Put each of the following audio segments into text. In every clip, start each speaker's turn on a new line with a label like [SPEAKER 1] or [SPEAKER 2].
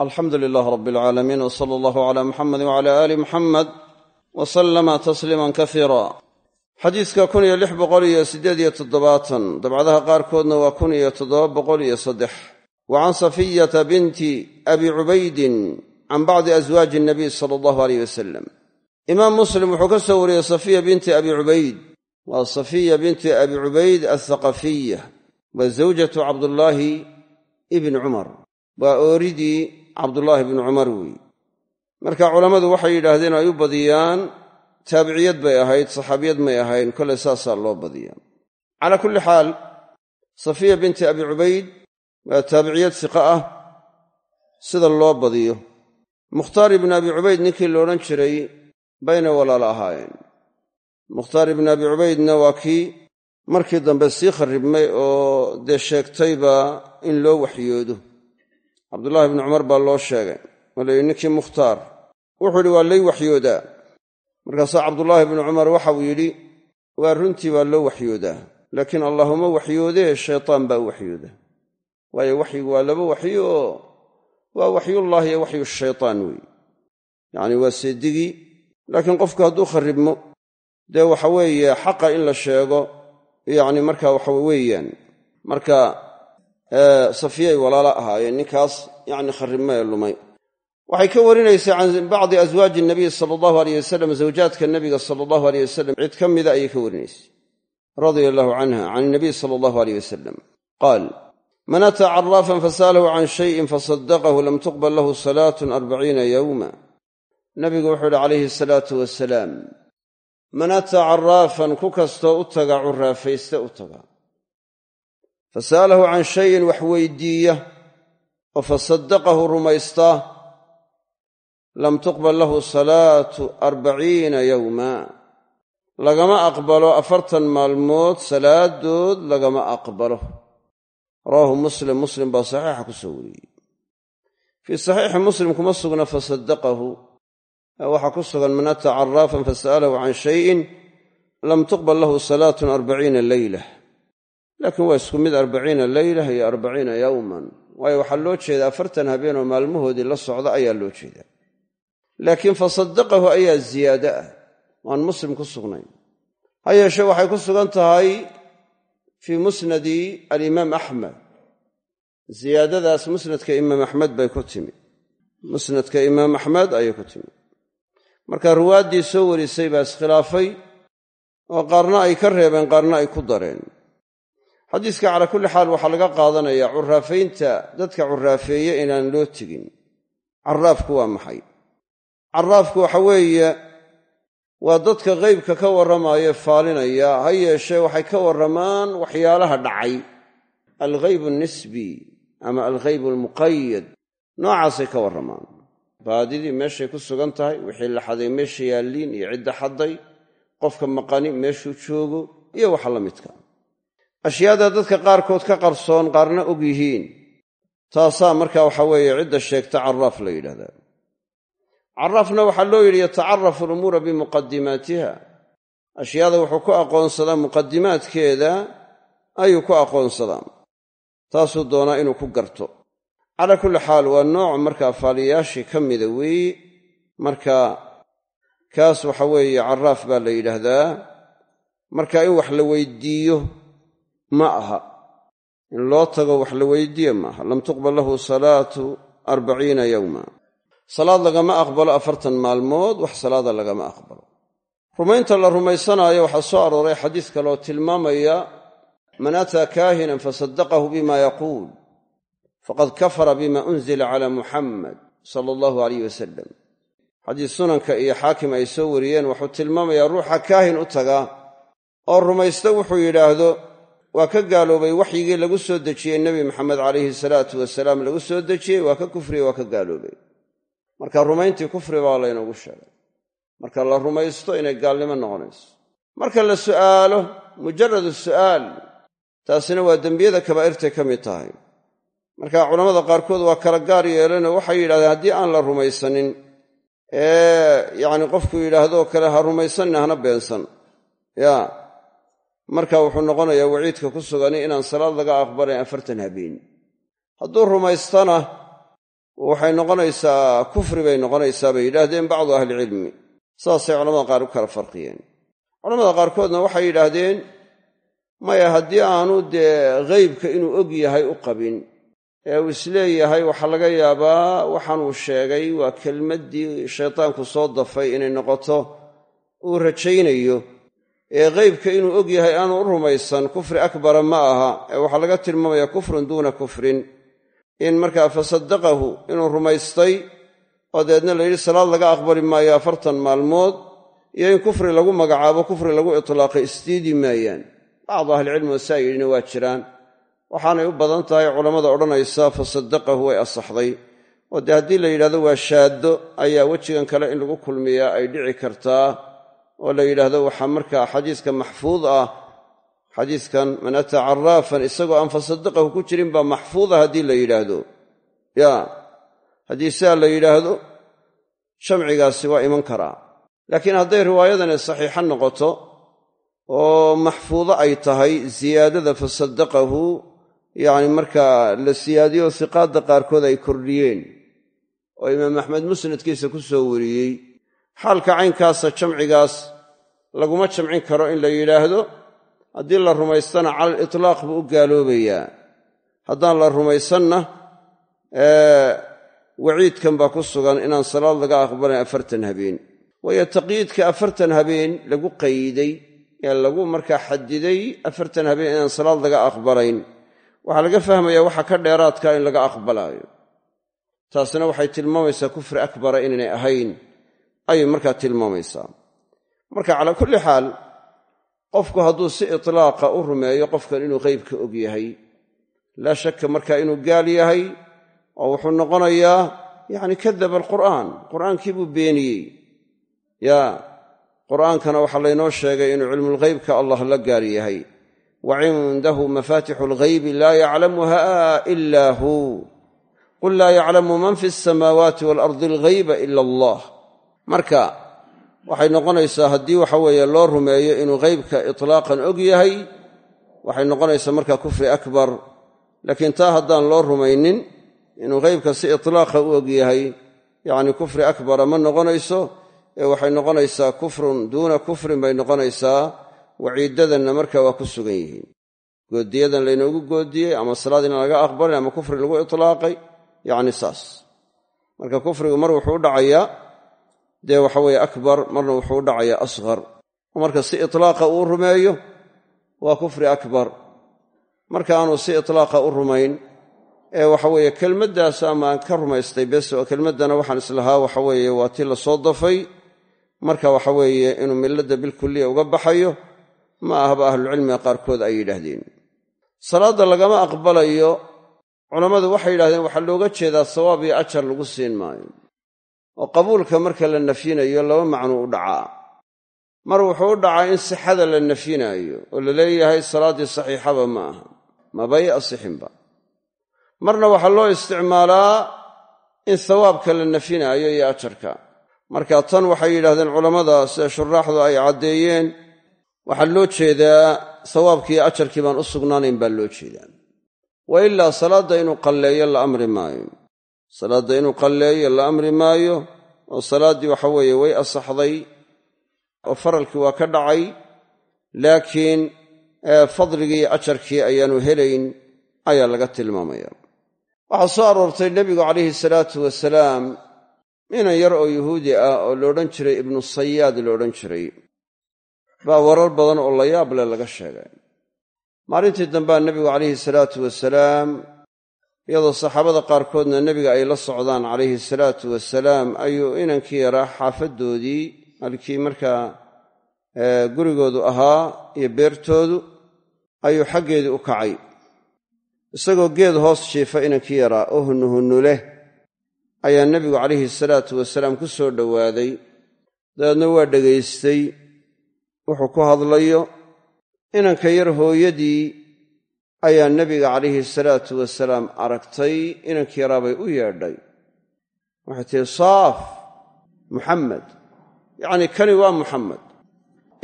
[SPEAKER 1] alxamdu lilaah rab alcaalamiin w sala allahu cala muxamedi wcala aali muxamed w salama tasliiman kasiira xadiiska kun iyo lix boqol iyo siddeed iyo toddobaatan dabcadaha qaarkoodna waa kun iyo toddoba boqol iyo saddex. Wa can safiyata binti abi cubaydin can bacdi aswaaji nabiy sala allahu aleyh wasalam imaam muslim wuxuu ka soo wariyey safiya binti abi cubayd. Waa safiya binti abi cubayd athaqafiya waa zawjatu cabdullaahi ibni cumar cabdullaahi bni cumar weeye marka culammadu waxay yidhaahdeen ay u badiyaan taabiciyad bay ahayd saxaabiyad may ahayn koley saasaa loo badiyaa. Calaa kulli xaal safiya binti abi cubayd waa taabiciyad siqa ah sida loo badiyo. Mukhtaar ibni abi cubayd ninkii la odhan jiray bayna walaala ahaayeen. Mukhtaar ibni abi cubaydna waa kii markii dambe sii kharribmay oo dee sheegtayba in loo waxyoodo cabdullaahi bni cumar baa loo sheegay. Oo layidhi ninkii mukhtaar. Wuxuu yidhi waa lay waxyoodaa. Markaasaa cabdullaahi bni cumar waxauu yidhi waa runtii baa loo waxyoodaa. Laakiin allaahuma waxyoodee shaytaan baa u waxyooda waayo waxyigu waa laba waxyo oo waa waxyullahi iyo waxyu shaytaan weeye yacni waa seedigii laakiin qofku hadduu kharribmo dee waxa weeye xaqa in la sheego yacni marka waxa weeyaan. Marka safiyay walaalo ahaayeen ninkaas yacni kharribma ee lumay. Waxay ka warinaysaa can bacdi aswaaji nabiy sala allahu aleyh wasalam zawjaadka nabiga sala allahu aleyh wasalam cid ka mida ayay ka warinaysay. Radia allahu canha can nabiy sala allahu aleyh wasalam qaal man ataa caraafan fasa'alahu can shayin fasadaqahu lam tuqbal lahu salaatun arbaciina yowma nabigu wuxuu ihi calayhi asalaatu wasalaam man ataa caraafan ku kastoo u taga curaafayste u taga fasa'alahu can shayin wax weydiiya oo fasaddaqahu rumaystaa lam tuqbal lahu salaatu arbaciina yowma lagama aqbalo afartan maalmood salaadood lagama aqbalo rawaahu muslim muslim baa saxiixa ku soo wariyey fii saxiixi muslim kuma sugna fasaddaqahu waxaa ku sugan man ataa caraafan fasa'alahu can shayin lam tuqbal lahu salaatun arbaciina leyla laakiin waa isku mid arbaciina leylah iyo arbaciina yowman waayo waxaa loo jeedaa afartan habeenoo maalmahoodii la socda ayaa loo jeedaa. Laakiin fasaddaqahu ayaa ziyaade ah. Waan muslim ku sugnayn. Ha yeeshe waxay ku sugan tahay fii musnadi alimaam axmed ziyaadadaas musnadka imaam axmed bay ku timi. Musnadka imaam axmed ayay ku timi. Marka ruwaaddii soo warisay baa iskhilaafay oo qaarna ay ka reebeen qaarna ay ku dareen xadiiska calaa kulli xaal waxaa laga qaadanayaa curaafaynta dadka curaafeeye inaan loo tegin. Caraafku waa maxay? Caraafku waxa weeye waa dadka qeybka ka warramaaya faalinaya. Ha yeeshee waxay ka warramaan waxyaalaha dhacay. Alghayb alnisbi ama alghayb almuqayad noocaasay ka warramaan. Baadidii meeshay ku sugan tahay wixii la xaday meesha yaalliin iyo cidda xadday qofka maqani meeshuu joogo iyo waxa la midka ashyaada dadka qaarkood ka qarsoon qaarna og yihiin. Taasaa marka waxa weeye cidda sheegta caraaf la yidhahdaa. Caraafna waxaa loo yidhi yatacarafu alumuura bimuqadimaatiha ashyaada wuxuu ku aqoonsadaa muqadimaadkeeda ayuu ku aqoonsadaa. Taasuu doonaa inuu ku garto. Calaa kulli xaal waa nooc markaa faaliyayaashii ka mida weeye marka kaas waxa weeye caraaf baa la yidhaahdaa marka in wax la weydiiyo ma aha. In loo tago wax la weydiiye ma aha. Lam tuqbal lahu salaatu arbaciina yowma. Salaad lagama aqbalo afartan maalmood wax salaada lagama aqbalo. Rumaynta la rumaysanaayo waxaa soo arooray xadiis kaleoo tilmaamaya man ataa kaahinan fasaddaqahu bima yaquul faqad kafara bima unzila cala muxamed sala allahu alayh wasalam xadiis sunanka iyo xaakim ay soo wariyeen wuxuu tilmaamayaa ruuxa kaahin u taga oo rumaysta wuxuu yidhaahdo waa ka gaaloobay waxyigii lagu soo dejiyey nebi maxamed calayhi salaatu wasalaam lagu soo dejiyey waa ka kufriyey waa ka gaaloobay. Marka rumayntii kufri baa laynoogu sheegay. Marka la rumaysto inay gaalnimo noqonayso. Marka la su'aalo mujaradu su'aal taasina waa dembiyada kabaa'irtay ka mid tahay. Marka culammada qaarkood waa kala gaar yeelanoo waxay yidhahdeen haddii aan la rumaysanin ee yacni qofku yidhaahdoo kale ha rumaysanni hana beensan. Ya marka wuxuu noqonayaa waciidka ku sugani inaan salaad laga aqbalayn afartan habeen hadduu rumaystana waxay noqonaysaa kufri bay noqonaysaa bay yidhaahdeen bacdu ahlicilmi saasay culamada qaar u kala farqiyeen. Culamada qaarkoodna waxay yidhaahdeen maya haddii aanu dee ghaybka inuu og yahay u qabin ee uu is leeyahay waxaa laga yaabaa waxaanuu sheegay waa kelmaddii shaytaanku soo dafay inay noqoto uu rajaynayo ee ghaybka inuu og yahay aanu u rumaysan kufri akbara ma aha. Ee waxaa laga tilmaamaya kufrun duuna kufrin. In markaa fasaddaqahu inuu rumaystay oo dabeedna la yidhi salaad laga aqbali maayo afartan maalmood iyo in kufri lagu magacaabo kufri lagu itlaaqay isdiidi maayaan. Bacdu ahlicilmi saa yidhina waa jiraan. Waxaanay u badan tahay culammada odhanaysa fasaddaqahu way asaxday. Oo dee haddii la yidhahdo waa shaaddo. Ayaa wejigan kale in lagu kulmiyaa ay dhici kartaa oo la yidhaahdo waxaa markaa xadiiska maxfuud ah xadiiskan man ataa caraafan isagoo aan fasaddaqahu ku jirin baa maxfuuda haddii la yidhaahdo. Ya haddii sidaa la yidhaahdo jamcigaasi waa iman karaa. Laakiin hadday riwaayadani saxiixa noqoto oo maxfuudo ay tahay siyaadada fasaddaqahu yacni markaa la siyaadiyo siqaadda qaarkood ay kordhiyeen. Oo imaam axmed musnadkiisa ku soo wariyey xaalka caynkaasa jamcigaas laguma jamcin karo in la yidhaahdo haddii la rumaystana cala alitlaaq buu u gaaloobayaa. Haddaan la rumaysanna waciidkan baa ku sugan inaan salaad laga aqbalayn afartan habeen. Waayo taqyiidka afartan habeen lagu qayday ee lagu markaa xadiday afartan habeen inaan salaad laga aqbalayn waxaa laga fahmayaa waxa ka dheeraadka in laga aqbalaayo. Taasina waxay tilmaamaysaa kufri akbara inaynay ahayn ayay markaa tilmaamaysaa. Marka calaa kulli xaal qofku hadduu si itlaaqa u rumeeyo qofkan inuu qeybka og yahay. Laa shakka markaa inuu gaal yahay oo wuxuu noqonayaa yacni kadaba alqur'aan. Qur'aankii buu beeniyey. Yaa qur'aankana waxaa laynoo sheegay inuu cilmulghaybka allah la gaar yahay. Wa cindahu mafaatixu alghaybi laa yaclamuha ila hu. Qul laa yaclamu man fi alsamaawaati waalardi alghayba ila allah marka waxay noqonaysaa haddii waxa weeye loo rumeeyo inuu ghaybka itlaaqan og yahay waxay noqonaysaa markaa kufri akbar. Laakiin taa haddaan loo rumaynin inuu ghaybka si itlaaqa u og yahay yacni kufri akbara ma noqonayso ee waxay noqonaysaa kufrun duuna kufrin bay noqonaysaa waciidadanna marka waa ku sugan yihiin. Goodiyadan laynoogu goodiyey ama salaad inaan laga aqbalin ama kufri lagu itlaaqay yacni saas. Marka kufrigu mar wuxuu u dhacayaa dee waxa weeye akbar marna wuxuu u dhacayaa asghar. Marka si itlaaqa uu rumeeyo waa kufri akbar. Marka aanu si itlaaqa u rumayn ee waxa weeye kelmaddaas amaan ka rumaystay bes oo kelmaddana waxaan islahaa waxa weeye waa tii la soo dafay. Marka waxa weeye inuu milladda bilkulliya uga baxayo ma ahaba ahlucilmiga qaarkood ay yidhaahdeen. Salaadda lagama aqbalayo culammadu waxay yidhahdeen waxaa looga jeedaa sawaab iyo ajar lagu siin maayo oo qabuulka marka la nafyinayo laba macnuu u dhacaa. Mar wuxuu u dhacaa in sixada la nafyinaayo oo la leeyahay salaaddii saxiixaba ma aha mabay asixinba. Marna waxaa loo isticmaalaa in sawaabka la nafyinaayo iyo ajarka. Marka tan waxay yidhahdeen culammada sida shuraaxdu ay caddeeyeen waxaa loo jeedaa sawaabkiiyo ajarkii baan u sugnaanayn baa loo jeedaa. Wa ilaa salaadda inuu qalleeyo la amri maayo salaadda inuu qalleeyo la amri maayo oo salaaddii waxa weeye way asaxday oo faralkii waa ka dhacay laakiin fadligii iyo ajarkii ayaanu helayn ayaa laga tilmaamaya. Waxaa soo aroortay nebigu calayhi salaatu wasalaam inan yar oo yuhuudi ah oo la odhan jiray ibnu sayaad la odhan jiray. Baa warar badan oo la yaab leh laga sheegay. Maalintii dambea nebigu calayhi salaatu wasalaam iyadoo saxaabada qaarkoodna nebiga ay la socdaan calayhi salaatu wasalaam ayuu inankii yaraa xaafaddoodii halkii markaa gurigoodu ahaa iyo beertoodu ayuu xaggeedii u kacay. Isagoo geed hoos jiifa inankii yaraa oo hunnuhunnu leh ayaa nebigu calayhi salaatu wasalaam ku soo dhowaaday dabeedna waa dhegaystay. Wuxuu ku hadlayo inanka yar hooyadii ayaa nebiga calayhi salaatu wasalaam aragtay inankii yaraabay u yeedhay. Waxay tihi saaf muxamed yacnii kani waa muxamed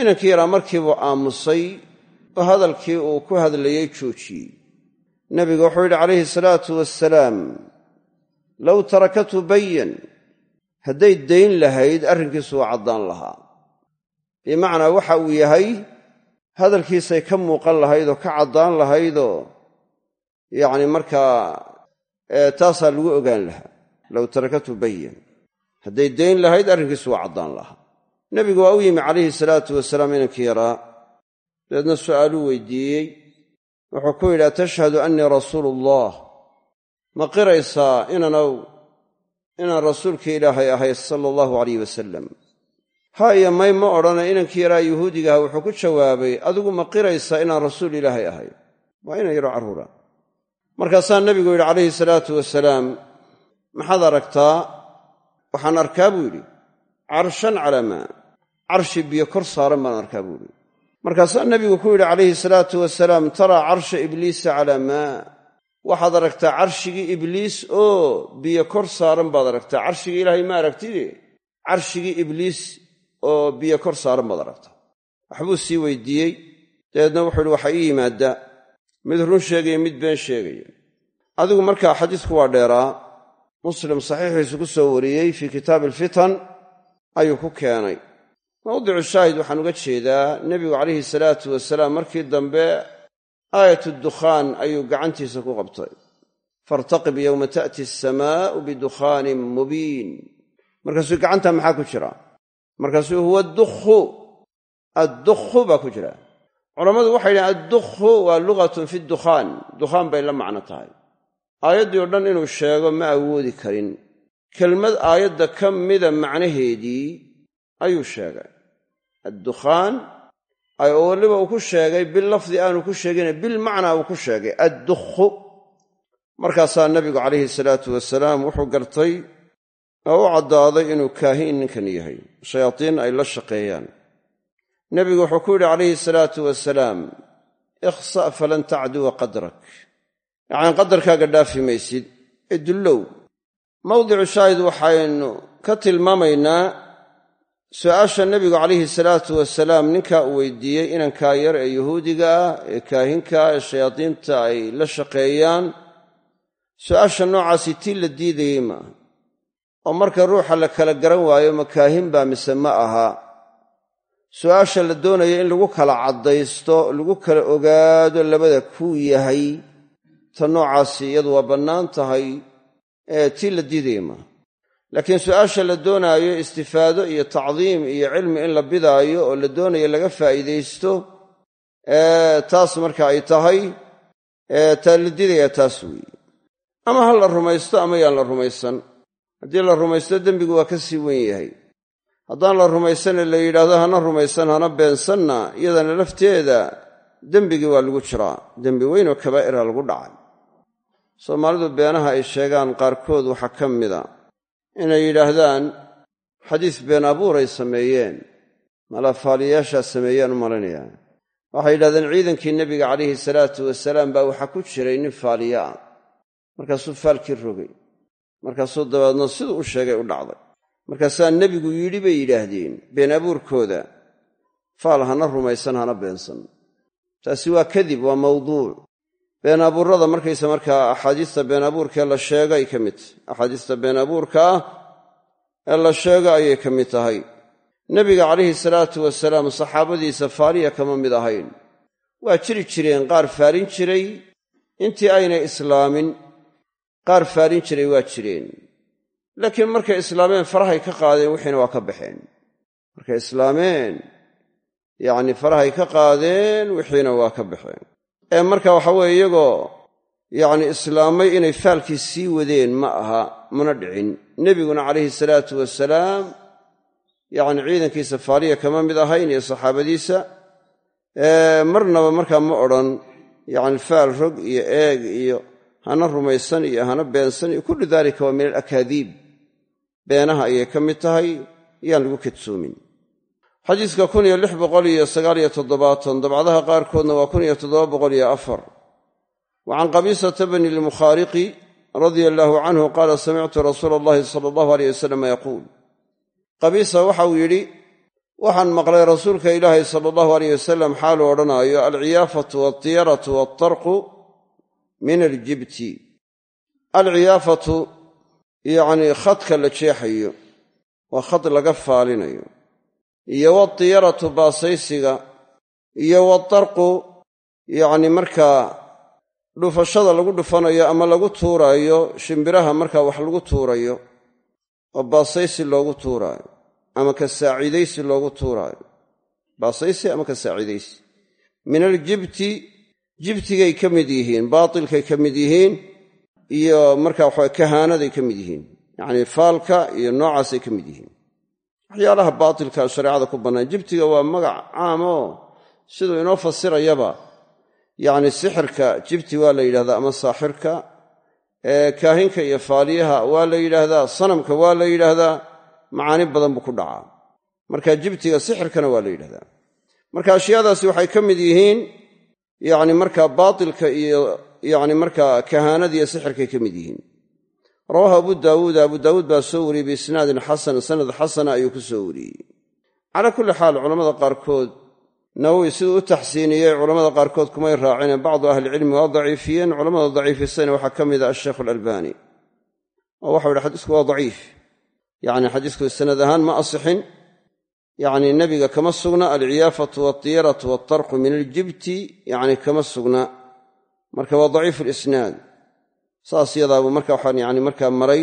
[SPEAKER 1] inankii yaraa markiibuu aamusay oo hadalkii uu ku hadlayey joojiyey. Nebigu wuxuu yidhi calayhi salaatu wasalaam low tarakathu bayan hadday dayn lahayd arrinkiisu waa caddaan lahaa. Bimacnaa waxa uu yahay hadalkiisay ka muuqan lahayd oo ka caddaan lahaydoo yacni markaa taasaa lagu ogaan lahaa. Low tarakathu bayan hadday dayn lahayd arrinkiisu waa caddaan lahaa. Nebigu waa u yimi calayhi salaatu wasalaam inankii yaraa. Dabeedna su'aaluu weydiiyey. Wuxuu ku yidhi atashhadu annii rasuulu ullah ma qiraysaa inanow inaan rasuulkii ilaahay ahay sala allahu alayh wasalam ha iyo may ma odhana inankii yaraa yuhuudigaha wuxuu ku jawaabay adigu ma qiraysaa inaan rasuul ilaahay ahay? Waa inan yaro carruura markaasaa nebigu yidhi calayhi salaatu wasalaam maxaad aragtaa? Waxaan arkaa buu yidhi carshan calaa maa carshi biyo kor saaran baan arkaa buu yidhi. Markaasaa nebigu ku yidhi calayhi salaatu wasalaam taraa carsha ibliisa calaa maa waxaad aragtaa carshigii ibliis? Oo biyo kor saaran baad aragtaa. Carshigii ilaahay ma aragtide carshigii ibliis oo biyo kor saaran baad aragtaa waxbuu sii weydiiyey dabeedna wuxuu ihi waxaa ii yimaaddaa mid run sheegaya mid been sheegaya. Adigu markaa xadiisku waa dheeraa. Muslim saxiixiisu ku soo wariyey fii kitaabi alfitan ayuu ku keenay. Mawdicu shaahid waxaan uga jeedaa nebigu calayhi salaatu wasalaam markii dambe aayat dukhaan ayuu gacantiisa ku qabtay. Faartaqib yowma ta'ti asamaa'u bidukhaanin mubiin. Markaasuu gacanta maxaa ku jira markaasuu huwa addukhu addukhu baa ku jira. Culammadu waxay yidhahen addukhu waa lugatun fi dukhaan dukhaan bay la macno tahay. Aayaddii o dhan inuu sheego ma awoodi karin. Kelmad aayadda ka mida macnaheedii ayuu sheegay. Addukhaan oo weliba uu ku sheegay bil lafdi aanu ku sheegine bilmacnaa uu ku sheegay addukhu markaasaa nabigu calayhi salaatu wasalaam wuxuu gartay oo u caddaaday inuu kaahin ninkan yahay. Shayaatiin ay la shaqeeyaan. Nebigu wuxuu ku yidhi calayhi salaatu wasalaam ikhsa' falan tacduwa qadrak. Yacni qadarkaaga dhaafi maysid. Ee dullow mawdicu shaahid waxaynu ka tilmaamaynaa su'aasha nebigu calayhi salaatu wasalaam ninkaa uu weydiiyey inankaa yar ee yuhuudiga ah ee kaahinkaa ee shayaadiinta ay la shaqeeyaan. Su'aasha noocaasi tii la diidayey maaha oo marka ruuxa la kala garan waayo ma kaahin baa mise ma aha. Su'aasha la doonaya in lagu kala caddaysto lagu kala ogaado labada kuu yahay ta noocaasi iyadu waa bannaan tahay ee tii la diidaya maaha laakiin su'aasha la doonaayo istifaado iyo tacdiim iyo cilmi in la bidaayo oo la doonayo laga faa'iidaysto taas marka ay tahay taa la didaya taas weeye. Ama ha la rumaysto ama yaan la rumaysan haddii la rumaysto dembigu waa ka sii wen yahay. Haddaan la rumaysane la yidhaahdo hana rumaysan hana beensanna iyadana lafteeda dembigii waa lagu jiraa. Dembi weyn oo kabaa'ira lagu dhacay. Soomaalidu beenaha ay sheegaan qaarkood waxaa ka mida inay yidhaahdaan xadiis been abuuray sameeyeen. Malafaaliyaashaa sameeyaan u malaynayaa waxay yidhahdeen ciidankii nebiga calayhi salaatu wasalaam baa waxaa ku jiray nin faaliya ah. Markaasuu faalkii rogay markaasuu dabeedna siduu u sheegay u dhacday. Markaasaa nebigu yidhi bay yidhaahdeen been abuurkooda faal hana rumaysan hana beensan. Taasi waa kadib waa mawduuc been abuurada markaysa markaa axaadiista been abuurkaee la sheego ay ka mid tahay. Axaadiista been abuurka ah ee la sheego ayay ka mid tahay. Nebiga calayhi salaatu wasalaam saxaabadiisa faaliya kama mid ahayn. Waa jiri jireen qaar faalin jiray. Intii aynay islaamin qaar faalin jiray waa jireen. Laakiin markay islaameen farahay ka qaadeen wixiina waa ka baxeen. Markay islaameen yacni farahay ka qaadeen wixiina waa ka baxeen. Ee marka waxa weeye iyagoo yacni islaamay inay faalkii sii wadeen ma aha mana dhicin. Nebiguna calayhi salaatu wasalaam yacni ciidankiisa faaliya kama mid ahayn iyo saxaabadiisa marnaba markaa ma odhan yacni faal rog iyo eeg iyo hana rumaysan iyo hana beensan iyo kullu daalika waa min alakaadiib beenaha ayay ka mid tahay yaan lagu kadsoomin xadiiska kun iyo lix boqol iyo sagaaliyo toddobaatan dabcadaha qaarkoodna waa kun iyo toddoba boqol iyo afar. Wa can qabiisata bni lmukhaariqi radia allaahu canhu qaala samictu rasuula allahi sala allahu aleyh wasalam yaquul. Qabiisa waxauu yidhi waxaan maqlay rasuulka ilaahay sala allahu aleyh wasalam xaaluu odhanaayo alciyaafatu waltiyaratu waltarqu min aljibti. Alciyaafatu yacnii khadka la jeexayo waa khad laga faalinayo. Iyo wadiyaratu baasaysiga iyo wadarqu yacni markaa dhufashada lagu dhufanayo ama lagu tuuraayo shimbiraha markaa wax lagu tuurayo oo baasaysi loogu tuuraayo ama ka saaciidaysi loogu tuuraayo. Baasaysi ama ka saaciidaysi min aljibti jibtigay ka mid yihiin baatilkay ka mid yihiin iyo markaa waxa kahaanaday ka mid yihiin. Yacnii faalka iyo noocaasay ka mid yihiin. Waxyaalaha baatilka shareecada ku bannaan jibtiga waa magac caam siduu inoo fasirayaba. Yacni sixirka jibti waa la yidhahdaa ama saaxirka. Kaahinka iyo faaliyaha waa la yidhaahdaa sanamka waa la yidhaahdaa macaani badan buu ku dhacaa. Marka jibtiga sixirkana waa la yidhahdaa. Marka ashyaadaasi waxay ka mid yihiin yacni markaa baatilka iyo yacni markaa kahaanadiiyo sixirkay ka mid yihiin. Rawaahu abu daawuud abu daawuud baa soo wariyey biisnaadin xasan sanad xasana ayuu ku soo wariyey. Calaa kulli xaal culamada qaarkood nawowi siduu u taxsiiniyey culamada qaarkood kumay raacine bacdu ahlicilmi waa daciifiyeen culamada daciifisayna waxaa ka mid a asheikhu alalbani oo waxau yidhi xadiisku waa daciif. Yacni xadiisku sanad ahaan ma asixin yacni nebiga kama sugna alciyaafatu waatiyaratu waatarqu min aljibti yacni kama sugna. Marka waa daciifu lisnaad saas yadaabuu marka waxaan yani markaa maray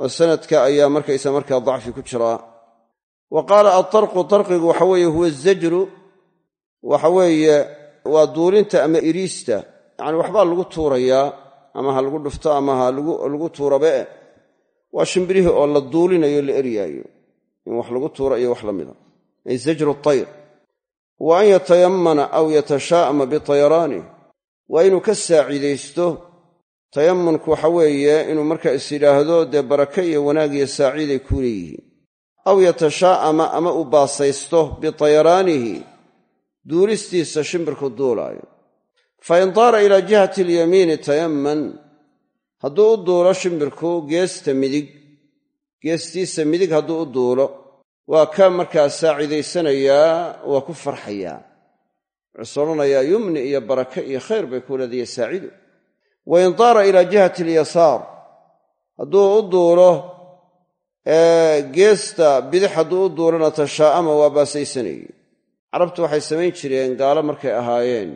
[SPEAKER 1] oo sanadka ayaa markaysa markaa dacfi ku jiraa wa qaala atarqu tarqigu waxa weeye huwa zajru waxa weeye waa duulinta ama iriista. Yacni waxbaa lagu tuurayaa ama ha lagu dhufto ama ha lagu tuurabe. Waa shimbirihii oo la duulinayo la eryaayo in wax lagu tuuro iyo wax la mida ay zajru tayr. Wa an yatayammana aw yatashaa'ama bitayaraani waa inuu ka saaciidaysto tayammunku waxa weeye inuu marka is yidhaahdo dee barake iyo wanaag iyo saaciiday kuu leeyihiin. Aw yatashaa'ama ama uu baasaysto bitayaraanihi duulistiisa shimbirku duulaayo. Fa in daara ilaa jihati alyamiini tayamman hadduu u duulo shimbirku geesta midig geestiisa midig hadduu u duulo waa ka markaa saaciidaysanayaa waa ku farxayaa. Wuxuus odhanayaa yumni iyo barake iyo khayr bay kuu leedahiyo saacido wa in daara ilaa jihati alyasaar. Hadduu u duulo geesta bidix hadduu u duulona tashaa'ama waa baasaysanayey carabtu waxay samayn jireen gaalo markay ahaayeen.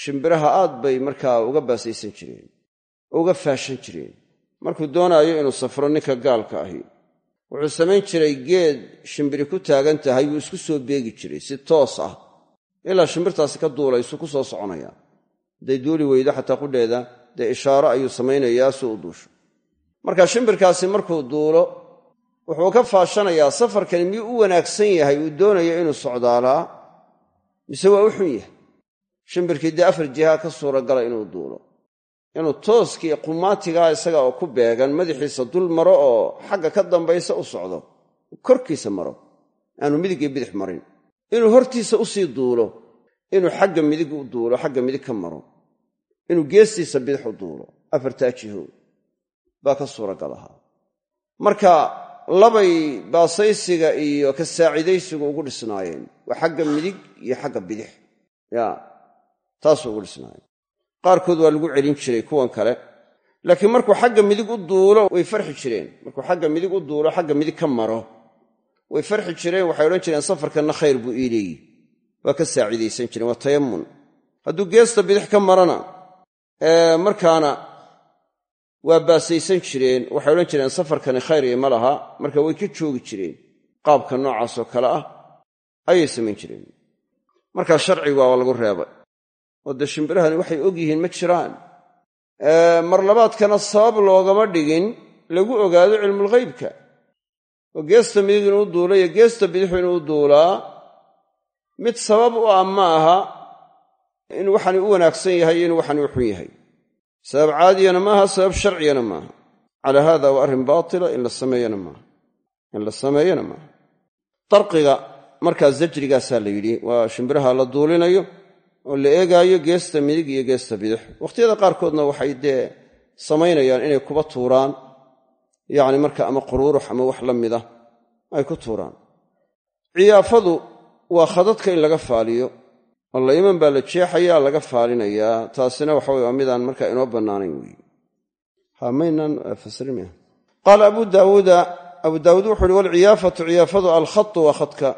[SPEAKER 1] Shimbiraha aad bay markaa uga baasaysan jireen uga faashan jireen. Markuu doonaayo inuu safro ninka gaalka ahi wuxuu samayn jiray geed shimbiri ku taagan tahay wuu isku soo beegi jiray si toos ah. Ilaa shimbirtaasi ka duulaysu ku soo soconayaa hadday duuli weydo xataa qudheeda dee ishaaro ayuu samaynayaa si u duusho. Marka shimbirkaasi markuu duulo wuxuu ka faashanayaa safarkani miyuu u wanaagsan yahay? Uu doonayo inuu socdaalaa? Mise waa u xun yahay? Shimbirkii dee afar jiha ka suuragala inuu duulo inuu tooskii qumaatigaa isaga oo ku beegan madaxiisa dul maro oo xagga ka dambaysa u socdo korkiisa maro aanu midig iyo bidix marin. Inuu hortiisa u sii duulo inuu xagga midig u duulo xagga midig ka maro inuu geestiisa bidix u duulo. Afartaa jiho baa ka suuragal ahaa marka labay baasaysiga iyo ka saacidaysigu ugu dhisnaayeen waa xagga midig iyo xagga bidix. Ya taasuu ugu dhisnaayeen qaarkood waa lagu celin jiray kuwan kale. Laakiin markuu xagga midig u duulo way farxi jireen. Markuu xagga midig u duulo xagga midig ka maro. Way farxi jireen waxay odhan jireen safarkanna khayr buu ii leeyihi. Waa ka saacidaysan jireen waa tayammun. Hadduu geesta bidix ka marana markaana waa baasaysan jireen waxay odhan jireen safarkani khayr ma laha. Marka way ka joogi jireen qaabka noocaasoo kale ah ayay samayn jireen. Markaa sharciga waa lagu reebay oo dee shimbirahani waxay og yihiin ma jiraan. Marlabaadkana sabab loogama dhigin lagu ogaado cilmulghaybka oo geesta midig inuu duulo iyo geesta bidixu inuu duulaa. Mid sabab u ah ma aha in waxani u wanaagsan yahay iyo in waxani u xun yahay. Sabab caadiyana maaha sabab sharciyana maaha calaa haada waa arrin baatila in la sameeyana maaha in la sameeyana maaha darqiga markaa zajrigaasaa la yidhi waa shimbiraha la duulinayo oo la eegaayo geesta midig iyo geesta bidix. Wakhtiyada qaarkoodna waxay dee samaynayaan inay kuba tuuraan. Yacni marka ama quruurux ama wax la mida ay ku tuuraan. Ciyaafadu waa khadadka in laga faaliyo oo layman baa la jeexayaa laga faalinayaa. Taasina waxa weye waa midaan markaa inoo bannaanayn weeye ha maynaan fasirin qaala abu daawuuda abu daawuud wuxuu yihi walciyaafatu ciyaafadu alkhatu waa khadka.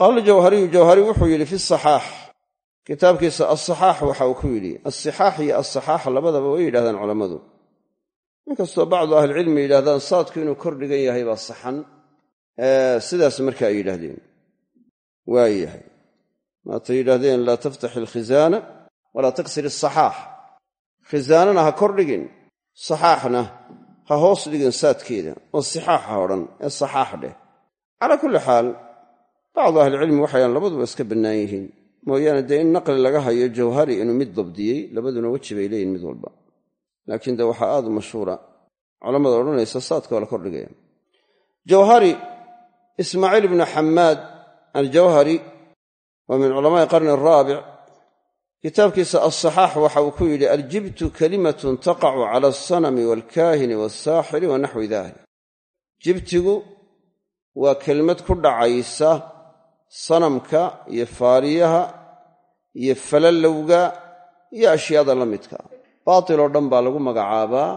[SPEAKER 1] Qaala jawhariyu jawhari wuxuu yidhi fi saxaax kitaabkiisa asaxaax waxa uu ku yidhi asixaax iyo asaxaax labadaba way yidhahdaan culammadu. Inkastoo bacdu ahlicilmi yidhahdaan saadku inuu kor dhigan yahay baa saxan sidaas marka ay yidhaahdeen. Waayahay maatay yidhaahdeen laa taftax ilkhizaana walaa taksir asaxaax khizaanana ha kor dhigin saxaaxna ha hoos dhigin saadkeeda oo sixaax ha odhan ee saxaax dheh. Calaa kulli xaal bacdu ahlicilmi waxayan labaduba iska bannaan yihiin mooyaane dee in naqli laga hayo jawhari inuu mid dabdiyey labaduna weji bay leeyihiin mid walba. Laakiin de waxaa aad mashhuura. Culammada odhanaysa saadka waa la kordhigaya jawhari ismaaciil ibnu xammaad aljawhari waa min culamaai qarni araabic kitaabkiisa alsaxaax waxa uu ku yidhi aljibtu kalimatun taqacu cala alsanami waalkaahini waalsaaxiri wa naxwi dalik jibtigu waa kelmad ku dhacaysa sanamka iyo faariyaha iyo falallowga iyo ashyaada la midka. Baatil oo dhan baa lagu magacaabaa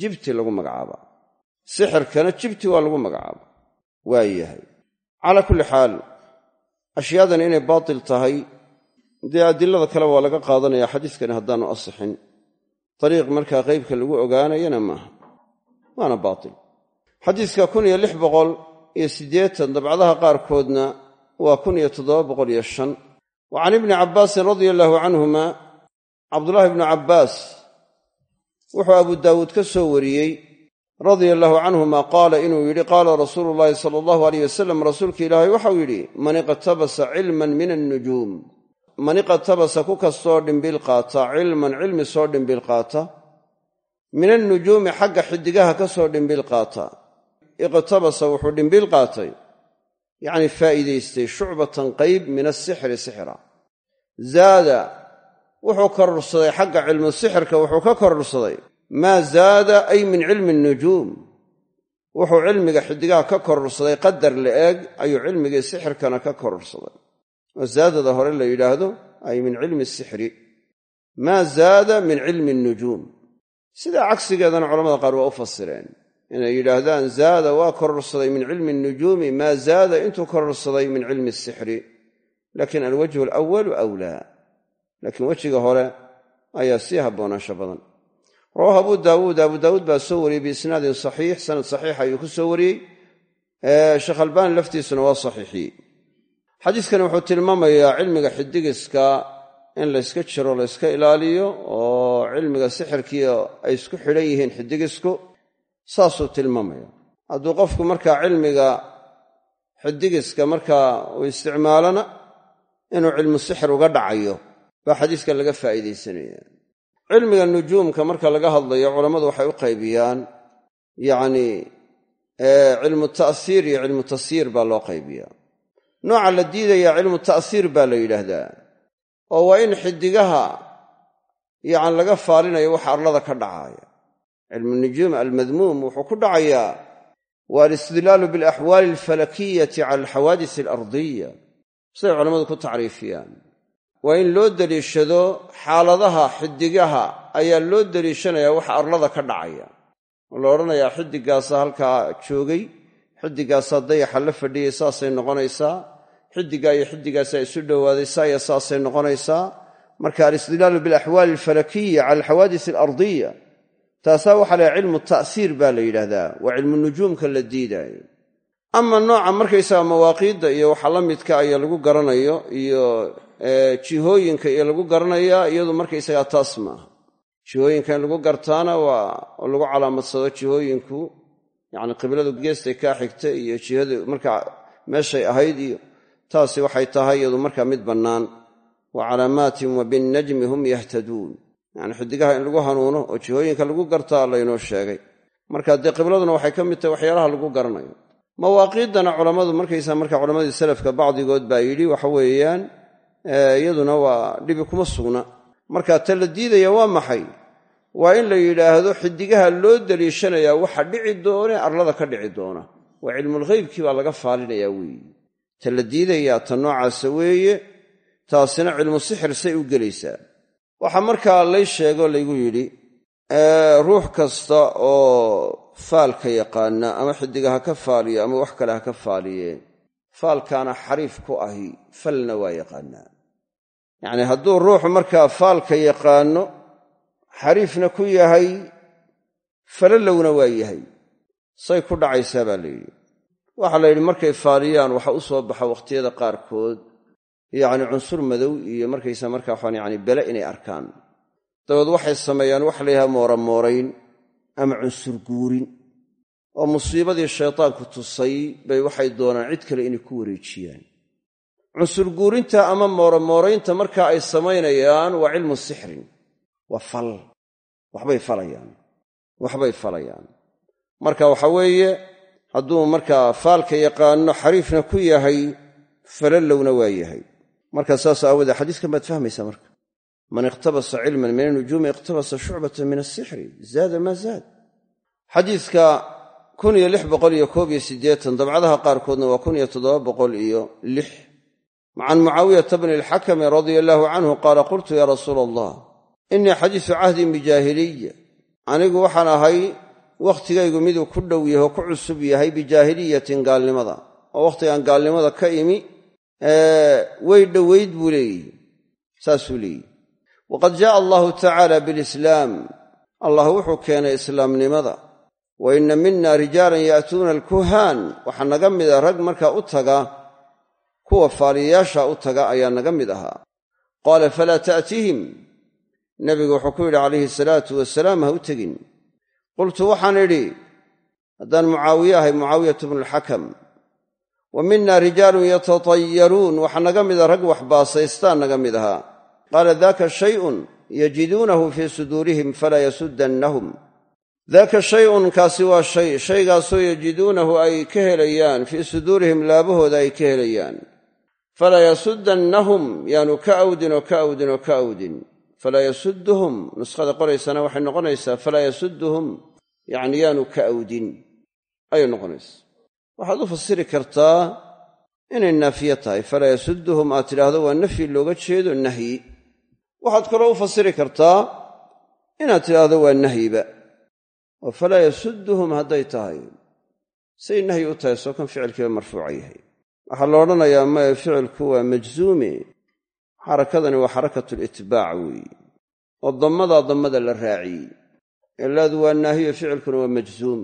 [SPEAKER 1] jibti lagu magacaabaa. Sixirkana jibti waa lagu magacaabaa. Waa yahay. Calaa kulli xaal ashyaadan inay baatil tahay dee adilada kale waa laga qaadanaya xadiiskani haddaanu asixin. Dariiq markaa qeybka lagu ogaanayana maaha waana baatil. Xadiiska kun iyo lix boqol iyo siddeetan dabcadaha qaarkoodna waa kun iyo toddoba boqol iyo shan. Wa can ibni cabbaasin radia allaahu canhuma cabdullaahi ibnu cabbaas wuxuu abu daawuud ka soo wariyey radia allaahu canhuma qaala inuu yidhi qaala rasuulu llaahi sala allahu aleyh wasalam rasuulka ilaahay waxau yidhi man iqtabasa cilman min annujuum man iqtabasa ku kastoo dhimbil qaata cilman cilmi soo dhimbil qaata min annujuumi xagga xidigaha ka soo dhimbil qaata iqtabasa wuxuu dhimbil qaatay yacnii faa'iidaystay shucbatan qayb min asixri sixra. Zaada wuxuu kororsaday xagga cilmu sixirka wuxuu ka kororsaday maa zaada ay min cilmi nujuum. Wuxuu cilmiga xidigaha ka kororsaday qadar la'eeg ayuu cilmigii sixirkana ka kororsaday. Oo zaadada hore la yidhaahdo ay min cilmi sixri. Maa zaada min cilmi nujuum. Sidaa cagsigeedana culamada qaar waa u fasireen inay yidhaahdaan zaada waa kororsaday min cilmi nujuumi maa zaada intuu kororsaday min cilmi sixri laakiin alwajhu alawalu awlaa. Laakiin wejiga hore ayaa sii haboonaansho badan. Rawahu abu daawuud abu daawuud baa soo wariyey biisnaadin saxiix sanad saxiix ayuu ku soo wariyey. Sheekh albaani laftiisuna waa saxiixiyey xadiiskani wuxuu tilmaamayaa cilmiga xidigiska in layska jiro layska ilaaliyo oo cilmiga sixirkii ay isku xidhan yihiin xidigisku saasuu tilmaamaya. Hadduu qofku markaa cilmiga xidigiska markaa uu isticmaalona inuu cilmu sixir uga dhacayo baa xadiiska laga faa'iidaysanaya. Cilmiga nujuumka marka laga hadlayo culammadu waxay u qaybiyaan yacnii cilmu ta'siir iyo cilmu tasyiir baa loo qaybiyaa. Nooca la diidaya cilmu ta'siir baa la yidhaahdaa oo waa in xidigaha yacni laga faalinayo waxa arlada ka dhacaaya cilmu nujuum almadmuum wuxuu ku dhacayaa waa alistidlaalu bialaxwaali alfalakiyati cala alxawaadis alardiya siday culammadu ku tacriifiyaan waa in loo deliishado xaaladaha xidigaha ayaa loo deliishanayaa waxa arlada ka dhacaya oo la odhanayaa xidigaasaa halkaa joogay xidigaasaa dayaxa la fadhiyay saasay noqonaysaa xidigaa iyo xidigaasaa isu dhowaaday saaya saasay noqonaysaa marka alistidlaalu bialaxwaali alfalakiya cala alxawaadis alardiya taasaa waxaa laha cilmu ta'siir baa la yidhaahdaa waa cilmu nujuumka la diidaayo ama nooca markaysaga mawaaqiidda iyo waxa la midka ayaa lagu garanayo iyo jihooyinka iyo lagu garanayaa iyadu markaysagaa taas maaha jihooyinka in lagu gartaana waa lagu calaamadsado jihooyinku yacni qibladu geestay kaa xigta iyo jihadu markaa meeshay ahayd iyo taasi waxay tahay iyadu markaa mid bannaan. Wa calaamaatin wa binnajmi hum yahtaduun yacni xidigaha in lagu hanuuno oo jihooyinka lagu gartaa laynoo sheegay. Marka dee qibladuna waxay ka mid tahay waxyaalaha lagu garanayo. Mawaaqiiddana culammadu markaysa marka culammadii salafka bacdigood baa yidhi waxa weeyaan iyaduna waa dhibi kuma sugna. Marka ta la diidaya waa maxay? Waa in la yidhaahdo xidigaha loo daliishanayaa waxa dhici doone arlada ka dhici doona. Waa cilmulghaybkii baa laga faalinayaa weeye ta la diidayaa ta noocaasa weeye taasina cilmu sixir say u gelaysaa waxaa markaa lay sheego laygu yidhi ruux kasta oo faalka yaqaana ama xidiga ha ka faaliyo ama wax kale ha ka faaliye faalkaana xariif ku ahi falna waa yaqaanaa. Yacnii hadduu ruuxu markaa faalka yaqaano xariifna ku yahay falalowna waa yahay. Say ku dhacaysaa baa la yidhi. Waxaa la yidhi markay faaliyaan waxa u soo baxa wakhtiyada qaarkood yacni cunsur madow iyo markaysa markaa waxaan yani bele inay arkaan. Dabeed waxay sameeyaan waxa la yidhaha mooramoorayn ama cunsur guurin. Oo musiibadii shaytaanku tusay bay waxay doonaan cid kale inay ku wareejiyaan. Cunsur guurinta ama mooramooraynta marka ay samaynayaan waa cilmu sixrin waa fal. Waxbay falayaan waxbay falayaan. Marka waxa weeye hadduu markaa faalka yaqaano xariifna ku yahay falalowna waa yahay marka saas aawoodee xadiiskan baad fahmaysaa marka. Man iqtabasa cilman min anujuumi iqtabasa shucbatan min asixri zaada maa zaad. Xadiidka dabcadaha qaarkoodna waa can mucaawiyata bni alxakami radia allaahu canhu qaala qultu yaa rasuula allah innii xadiisu cahdin bijaahiliya anigu waxaan ahay wakhtigaygu miduu ku dhow oo ku cusub yahay bijaahiliyatin gaalnimada oo wakhtigaan gaalnimada ka imi way dhowayd buu leeyihi saasuu leeyihi waqad jaaa allahu tacaala bilislaam. Allah wuxuu keenay islaamnimada. Wa inna mina rijaalan ya'tuuna alkuhaan. Waxaa naga mida rag markaa u taga kuwa faaliyayaasha u taga ayaa naga mid ahaa. Qaala falaa ta'tihim. Nebigu wuxuu ku yidhi calayhi salaatu wasalaam ha u tegin. Qultu waxaan idhi haddaan mucaawiye ahay mucaawiyatu bnulxakam wa mina rijaalun yatatayaruun. Waxaa naga mida rag wax baasaystaan naga mid ahaa. Qaala daaka shayun yajiduunahu fii suduurihim falaa yasuddannahum. Daaka shayun kaasi waa shay. Shaygaasoo yajiduunahu ay ka helayaan fii suduurihim laabahooda ay ka helayaan. Falaa yasuddannahum yaanu ka awdin oo ka awdin oo ka awdin. Falaa yasudduhum nuskhada qoraysana waxay noqonaysaa falaa yasudduhum yacni yaanu ka awdin. Ayay noqonaysaa waxaad u fasiri kartaa inay naafiye tahay. Falaa yasudduhum aad tidhaahdo waa nafyi looga jeedo nahyi. Waxaad kaloo u fasiri kartaa inaad tidhaahdo waa nahyiba. Oo falaa yasudduhum hadday tahay. Say nahyi u tahay soo kan ficilkiiba marfuuca yahay. Waxaa la odhanayaa maya ficilku waa majzuume xarakadani waa xarakatulitbaac weeye oo dammadaa dammada la raaciyey. Ilaadu waa naahiyo ficilkuna waa majzuum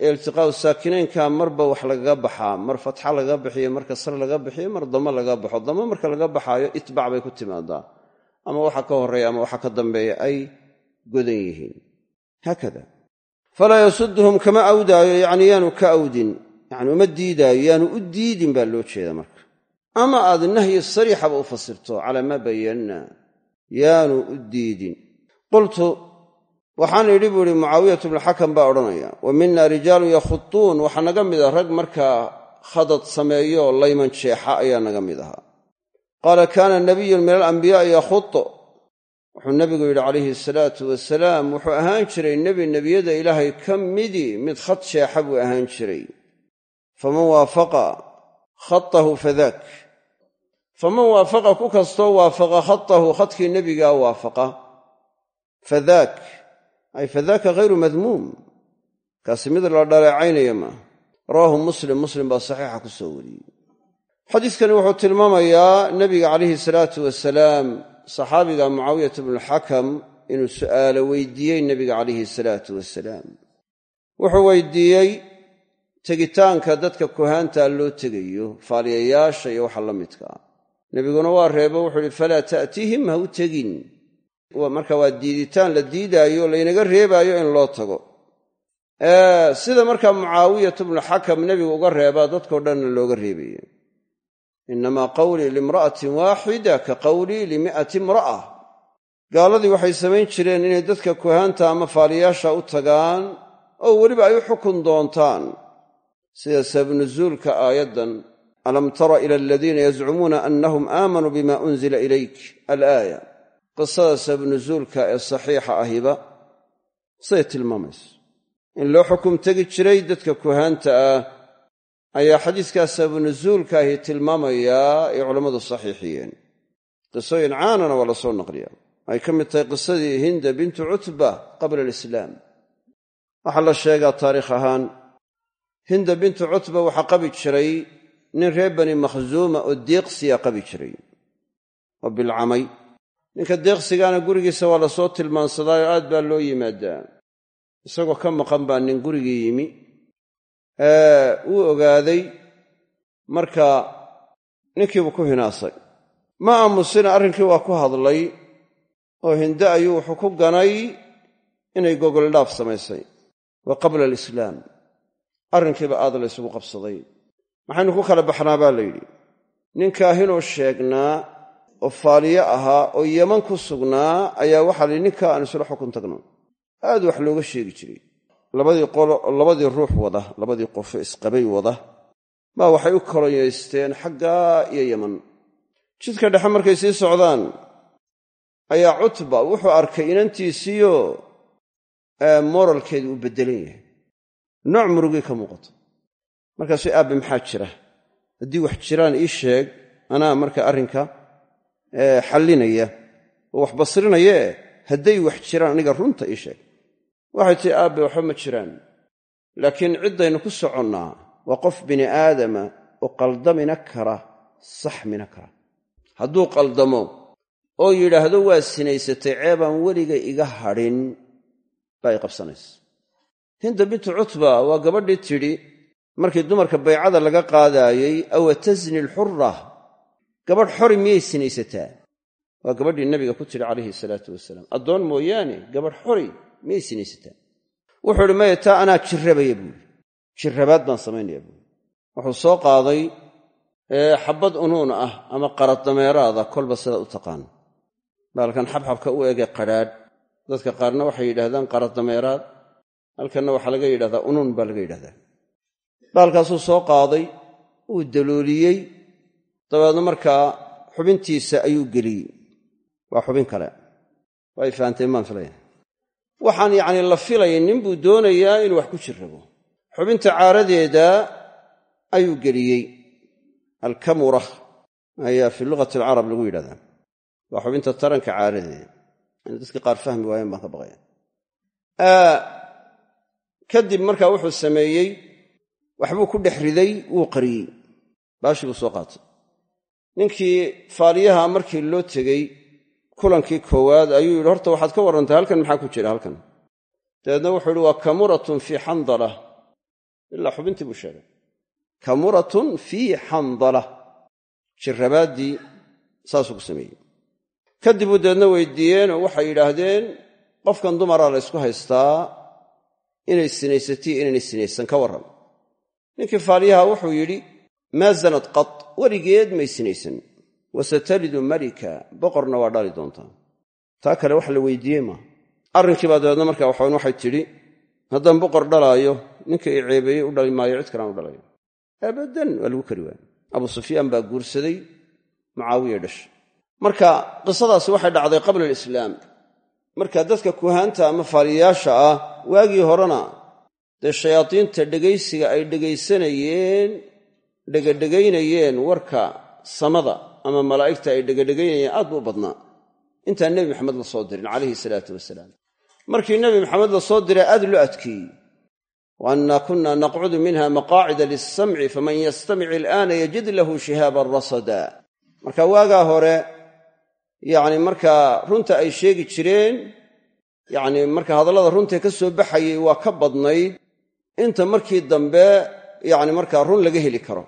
[SPEAKER 1] iltiqaa'u saakinaynka marba wax lagaga baxaa mar fatxa lagaga bixiyo mar kasre laga bixiyo mar damo laga baxo. Damo marka laga baxaayo itbaac bay ku timaadaa. Ama waxa ka horreeya ama waxa ka dambeeya ay godan yihiin. Haakada. Falaa yasudduhum kama awdaayo yacni yaanu ka awdin yacni uma diidaayo yaanu u diidin baa loo jeeda marka. Ama aad nahyi sariixaba u fasirto calaa maa bayanna yaanu u diidin. Qultu waxaan idhi buu ihi mucaawiyatu bnuxakam baa odhanaya wa mina rijaalun yakhutuun waxaa naga mid ah rag markaa khadad sameeyo layman jeexa ayaa naga mid ahaa. Qaala kaana nabiyun min alambiyaai yakhuto wuxuu nebigu yidhi calayhi salaatu wasalaam wuxuu ahaan jiray nebi nebiyada ilaahay ka midii mid khad jeexa buu ahaan jiray. Faman waafaqa khatahu fadaak. Faman waafaqa ku kastoo waafaqa khatahu khadkii nebigaa waafaqa. Fadaak ay fadaaka hayru madmuum kaasi mid la dhaleecaynaya maaha rawaahu muslim. Muslim baa saxiixa ku soo wariyey. Xadiiskani wuxuu tilmaamayaa nebiga calayhi salaatu wasalaam saxaabiga mucaawiyat bnuxakam inuu su'aalo weydiiyey nebiga calayhi salaatu wasalaam wuxuu weydiiyey tegitaanka dadka kuhaantaa loo tegayo faaliyayaasha iyo waxa la midkaa nebiguna waa reebo wuxuu ihi falaa ta'tihim ha u tegin marka waa diiditaan la diidaayo laynaga reebaayo in loo tago. Sida markaa mucaawiyatu bnu xakam nebigu uga reebaa dadkao dhanna looga reebaya innamaa qawlii limra'atin waaxida ka qawlii limi'ati imra'a. Gaaladii waxay samayn jireen inay dadka kuhaanta ama faaliyaasha u tagaan oo weliba ay u xukun doontaan. Sida sababnuzuulka aayaddan alam tara ila aladiina yazcumuuna annahum aamanuu bima unzila ilayk? Alaaya qisada sababnuzuulka ee saxiixa ahiba siday tilmaamayso. In loo xukum tegi jiray dadka kuhaanta ah ayaa xadiiskaa sababnuzuulka ahi tilmaamayaa ay culammadu saxiixiyeen. Qisooyin caanana waa la soo naqliyaa. Ay ka mid tahay qisadii hinda bintu cutba qabla alislaam. Waxaa la sheegaa taariikh ahaan hinda bintu cutba waxaa qabi jiray nin reer bani makhzuuma oo deeqsiya qabi jiray oo bilcamay ninka deeqsigaana gurigiisa waa la soo tilmaansadaayo aad baa loo yimaadaa. Isagoo ka maqan baa nin gurigii yimi. Wuu ogaaday marka ninkiibuu ku hinaasay. Ma aamusina arrinkii waa ku hadlay oo hinde ayuu wuxuu ku ganay inay gogoldhaaf samaysay. Wa qabla alislaam. Arrinkiiba aad la ysugu qabsaday. Maxaynu ku kala baxnaa baa la yidhi. Ninkaahinuu sheegnaa oo faaliye ahaa oo yeman ku sugnaa ayaa waxaa la yidhi ninkaa aan isula xukun tagno. Aad wax looga sheegi jiray. Labadii qolo labadii ruux wada labadii qofo isqabay wada baa waxay u kolonyaysteen xaggaa iyo yeman jidka dhexe markay sii socdaan ayaa cutba wuxuu arkay inantiisiiyo moralkeedu uu beddelan yahay. Nooc murugii ka muuqato. Markaasuu aabbe maxaa jira? Haddii wax jiraan ii sheeg anaa marka arrinka xallinaya oo wax basrinayee hadday wax jiraan aniga runta ii sheeg. Waxay tihi aabbe waxba ma jiraan. Laakiin ciddaynu ku soconnaa waa qof bini aadama oo qaldamina kara saxmina kara. Hadduu qaldamo oo yidhaahdo waa sinaysatay ceebaan weliga iga hadhin baa i qabsanaysa. Hinda bintu cutba waa gabadhii tidhi markii dumarka baycada laga qaadaayey awa tasni alxura gabadh xori miyay sinaysataa? Waa gabadhii nabiga ku tidhi calayhi salaatu wasalaam. Addoon mooyaane gabadh xori miyay sinaysataa? Wuxuu idhi maya taa anaa jirrabaya buuri jirrabaad baan samaynaya buuri wuxuu soo qaaday xabbad unuun ah ama qaradameeraada kolba sidaad u taqaan. Baalkan xabxabka u ege qadhaadh. Dadka qaarna waxay yidhahdaan qaradameeraad halkanna waxaa laga yidhahdaa unuun baa laga yidhahdaa. Baalkaasuu soo qaaday uu dalooliyey dabeedna markaa xubintiisa ayuu geliyey. Waa xubin kale. Waa ay fahanteen maan filaya waxaan yacni la filaynin buu doonayaa inuu wax ku jirrabo xubinta caaradeeda ayuu geliyey. Alkamura ayaa fi lughati alcarab lagu yidhahdaa. Waa xubinta taranka caaradeeda. In dadka qaar fahmi waayeen baan ka baqaya kadib markaa wuxuu sameeyey waxbuu ku dhex riday wuu qariyey. Baashii buu soo qaatay ninkii faaliyaha markii loo tegey kulankii koowaad ayuu yidhi horta waxaad ka warrantay halkan maxaa ku jira halkan? Dabeedna wuxuu yidhi waa kamuratun fii xandala. Ilaa xubintii buu sheegay. Kamuratun fii xandala. Jirrabaaddii saasuu ku sameeyey. Kadib buu dabeedna weydiiyeen oo waxay yidhaahdeen qofkan dumaraa la ysku haystaa inay sinaysatiyo inaynay sinaysan ka warran. Ninkii faaliyaha wuxuu yidhi maa zanad qad weligeed may sinaysan wasatalidu malika boqorna waa dhali doontaa taa kale wax la weydiiyey maa arrinkii baa dabeedna markaa waxawn waxay tidhi haddaan boqor dhalaayo ninka i ceebeeyey u dhali maayo cid kalaan u dhalayo abadan waa lagu kari waaya abu sufyaan baa guursaday mucaawiya dhashay marka qisadaasi waxay dhacday qabla alislaam marka dadka kuhaanta ama faaliyayaasha ah waagii horena dee shayaadiinta dhegaysiga ay dhegaysanayeen dhegadhegaynayeen warka samada ama malaa'igta ay dhegadhegaynayeen aad buu u badnaa. Intaan nebi maxamed la soo dirin calayhi salaatu wasalaam. Markii nebi maxamed la soo diray aad loo adkeeyey. Wa annaa kunna naqcudu minha maqaacida lisamci faman yastamic ilaana yajid lahu shihaaban rasada. Marka waagaa hore yacni markaa runta ay sheegi jireen yacni marka hadallada runtae ka soo baxayay waa ka badnayd. Inta markii dambe yacni markaa run laga heli karo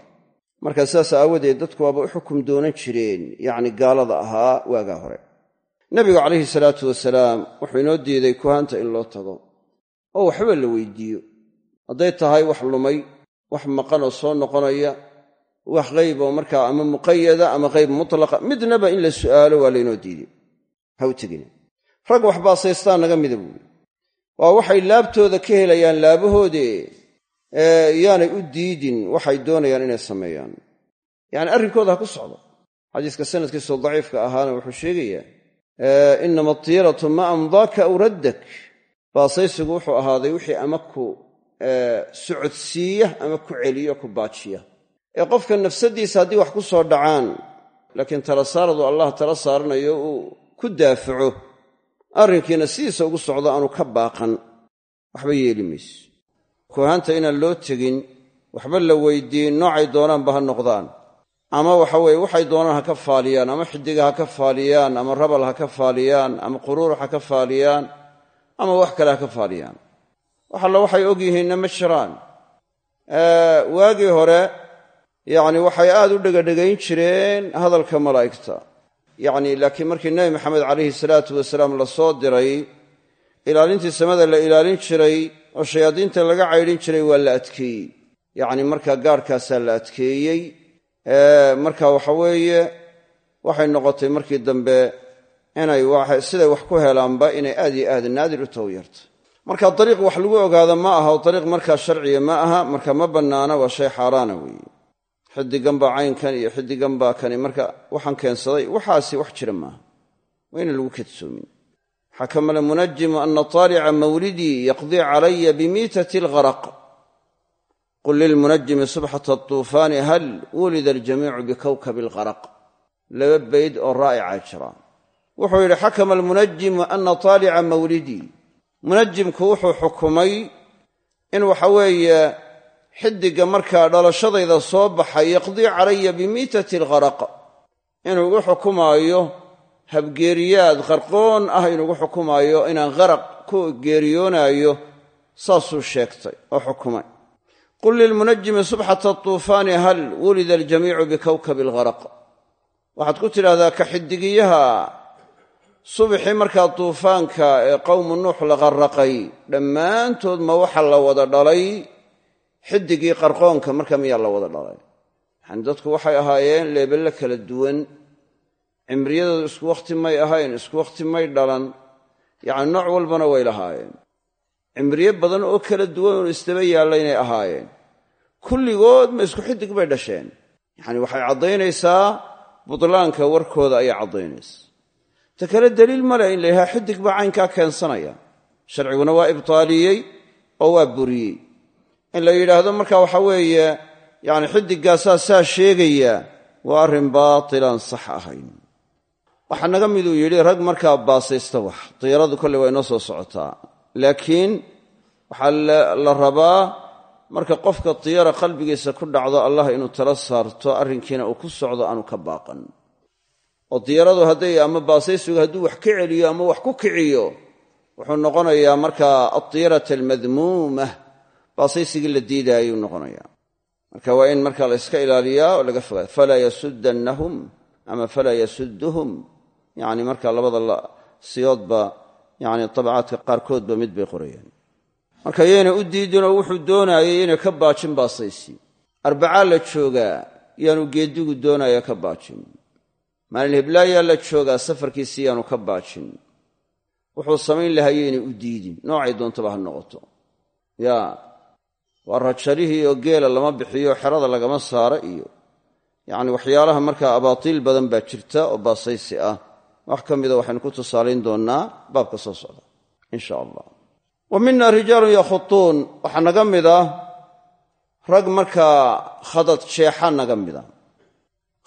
[SPEAKER 1] marka sidaas aawadeed dadku waaba u xukum doonan jireen. Yacni gaalada ahaa waagaa hore. Nebigu calayhi salaatu wasalaam wuxuu inoo diiday kuhaanta in loo tago. Oo waxba la weydiiyo. Hadday tahay wax lumay wax maqan oo soo noqonaya wax qayb oo markaa ama muqayada ama qayb mutlaqa midnaba in la su'aalo waa laynoo diiday. Ha u tegina rag wax baasaystaan naga mida buuri waa waxay laabtooda ka helayaan laabahoodee yaanay u diidin waxay doonayaan inay sameeyaan. Yacni arrinkooda ha ku socdo. Xadiiska sanadkiisoo daciifka ahaana wuxuu sheegayaa inama atiyaratu ma amdaaka aw raddak baasaysigu wuxuu ahaaday wixii ama ku socodsiiya ama ku celiyo ku baajiya. Ee qofka nafsaddiisa haddii wax ku soo dhacaan laakiin tala saaradu allah tala saaranayo uu ku daafaco arrinkiina sidiisa ugu socdo aanu ka baaqan. Waxba yeeli mayso kuhaanta inaan loo tegin waxba la weydiin noocay doonaanba ha noqdaan. Ama waxa weeye waxay doonaan ha ka faaliyaan ama xidiga ha ka faaliyaan ama rabal ha ka faaliyaan ama quruurux ha ka faaliyaan ama wax kale ha ka faaliyaan. Wax alla waxay og yihiinna ma jiraan waagii hore yacni waxay aad u dhegadhegayn jireen hadalka malaa'igta. Yacni laakiin markii nebi maxamed calayhi salaatu wasalaam la soo diray ilaalintii samada la ilaalin jiray oo shayaadiinta laga caydhin jiray waa la adkeeyey. Yacni markaa gaarhkaasaa la adkeeyey marka waxa weeye waxay noqotay markii dambe inay siday wax ku helaanba inay aad iyo aad naadir u tawyarta marka dariiq wax lagu ogaado ma aha oo dariiq markaa sharciya ma aha marka ma bannaana waa shay xaaraana weeye. Xidigan baa caynkan iyo xidigan baa kani marka waxaan keensaday waxaasi wax jira maaha. Waa ina lagu kadsoomin xakama almunajimu ana taalica mawlidii yaqdii calaya bimiitati algharaq. Qul lilmunajimi subxata atuufaani hal wulida aljamiicu bikowkabi algharaq. Laba bayd oo raa'ica jira. Wuxuu yidhi xakama almunajimu ana taalica mawlidii. Munajimku wuxuu xukumay in waxa weeye xidiga markaa dhalashadayda soo baxay yaqdii calaya bimiitati algharaq. Inuu igu xukumaayo habgeeriyaad qarqoon ah inugu xukumaayo inaan qaraq ku geeriyoonaayo saasuu sheegtay oo xukumay. Qul lilmunajimi subxata atuufaani hal wulida aljamiicu bikowkabi algharaq waxaad ku tidhahdaa ka xidigiyaha subxii markaa duufaanka ee qowmu nuux la qarraqay dhammaantood ma waxa la wada dhalay? Xidigii qarqoonka marka miyaa la wada dhalay? Yani dadku waxay ahaayeen leebelle kala duwan cimriyadoodu isku wakhti may ahayn isku wakhti may dhalan. Yacni nooc walbana way lahaayeen. Cimriye badan oo kala duwan oo isdaba yaallaynay ahaayeen. Kulligood ma isku xidig bay dhasheen. Yacni waxay caddaynaysaa budlaanka warkooda ayay caddaynaysaa ta kale daliil ma leh in la yidhaha xidig baa caynkaa keensanaya. Sharciguna waa ibtaaliyey oo waa buriyey. In la yidhaahdo marka waxa weeye yacni xidiggaasaa saa sheegaya waa arrin baatilaan sax ahayn waxaa naga miduu yidhi rag markaa baasaysta wax diyaaradu kolley waa inoo soo socotaa. Laakiin waxaa la rabaa marka qofka diyara qalbigiisa ku dhacdo allah inuu tala saarto arrinkiina uu ku socdo aanu ka baaqan. Oo diyaradu hadday ama baasaysigu hadduu wax ka celiyo ama wax ku kiciyo wuxuu noqonayaa markaa adiyarata almadmuumah baasaysigii la diidaayuu noqonayaa. Marka waa in marka la yska ilaaliyaa oo laga fogaado falaa yasudannahum ama falaa yasudduhum yani marka labada siyoodba yani tabacaadka qaarkoodba mid bay qorayaan. Marka yayna u diidinoo wuxuu doonaayay inay ka baajin baasaysi arbacaa la joogaa yaanu geedigu doonaya ka baajin maalin hiblaayaa la joogaa safarkiisi yaanu ka baajin wuxuu samayn lahaa yaynay u diidin. Noocay doontaba ha noqoto. Ya waa rajarihii oo geela lama bixiyo xerada lagama saara iyo yacni waxyaalaha markaa abaatiil badan baa jirta oo baasaysi ah wax ka mida waxaynu ku tusaalayn doonnaa baabka soo socda in sha allah. Wa mina rijaalun yakhutuun waxaa naga mida rag markaa khadad jeexa naga mida.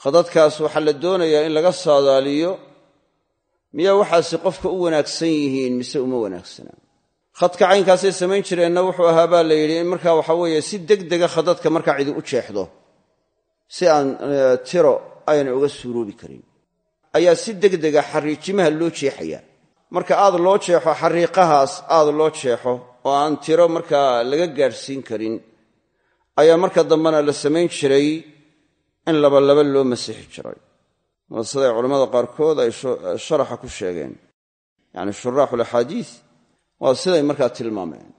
[SPEAKER 1] Khadadkaas waxaa la doonayaa in laga saadaaliyo miyaa waxaasi qofka u wanaagsan yihiin mise uma wanaagsana khadka caynkaasay samayn jireenna wuxuu ahaa baa la yidhi in markaa waxa weeye si degdega khadadka markaa cidi u jeexdo si aan tiro ayna uga suuroobi karin ayaa si degdega xariijimaha loo jeexaya. Marka aad loo jeexo xariiqahaas aad loo jeexo oo aan tiro markaa laga gaadhsiin karin ayaa marka dambena la samayn jiray in labalaba loo masixi jiray. Waa siday culammada qaarkood ay sharaxa ku sheegeen. Yacni shuraaxulaxaadiis waa siday markaa tilmaameen.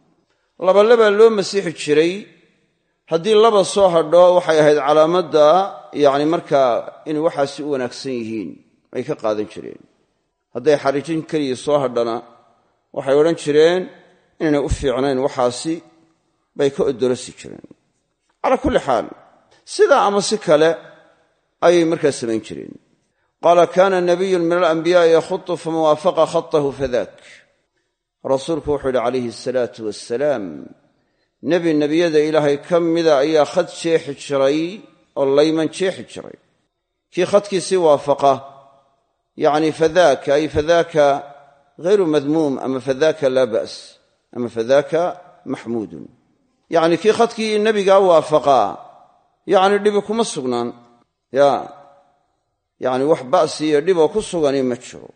[SPEAKER 1] Labalabaa loo masixi jiray haddii laba soo hadho waxay ahayd calaamadda yacni markaa inay waxaasi u wanaagsan yihiin ay ka qaadan jireen. Hadday xariijin keliya soo hadhana waxay odhan jireen inaynay u fiicnayn waxaasi bay ka odorosi jireen. Calaa kulli xaal sidaa ama si kale ayay markaa samayn jireen. Qaala kaana nabiyun min alanbiyaa'i yakhutu famawaafaqa khatahu fadak rasuulku wuxuu yidhi calayhi asalaatu wassalaam nebi nebiyada ilaahay ka mida ayaa khad jeexi jiray oo layman jeexi jiray. Kii khadkiisii waafaqa yacni fadaaka ay fadaaka hayru madmuum ama fadaaka laa ba's ama fadaaka maxmuudun. Yacni kii khadkii nebigaa waafaqaa yacni dhibi kuma sugnaan. Ya yacni wax ba'si iyo dhiboo ku sugani ma jiro.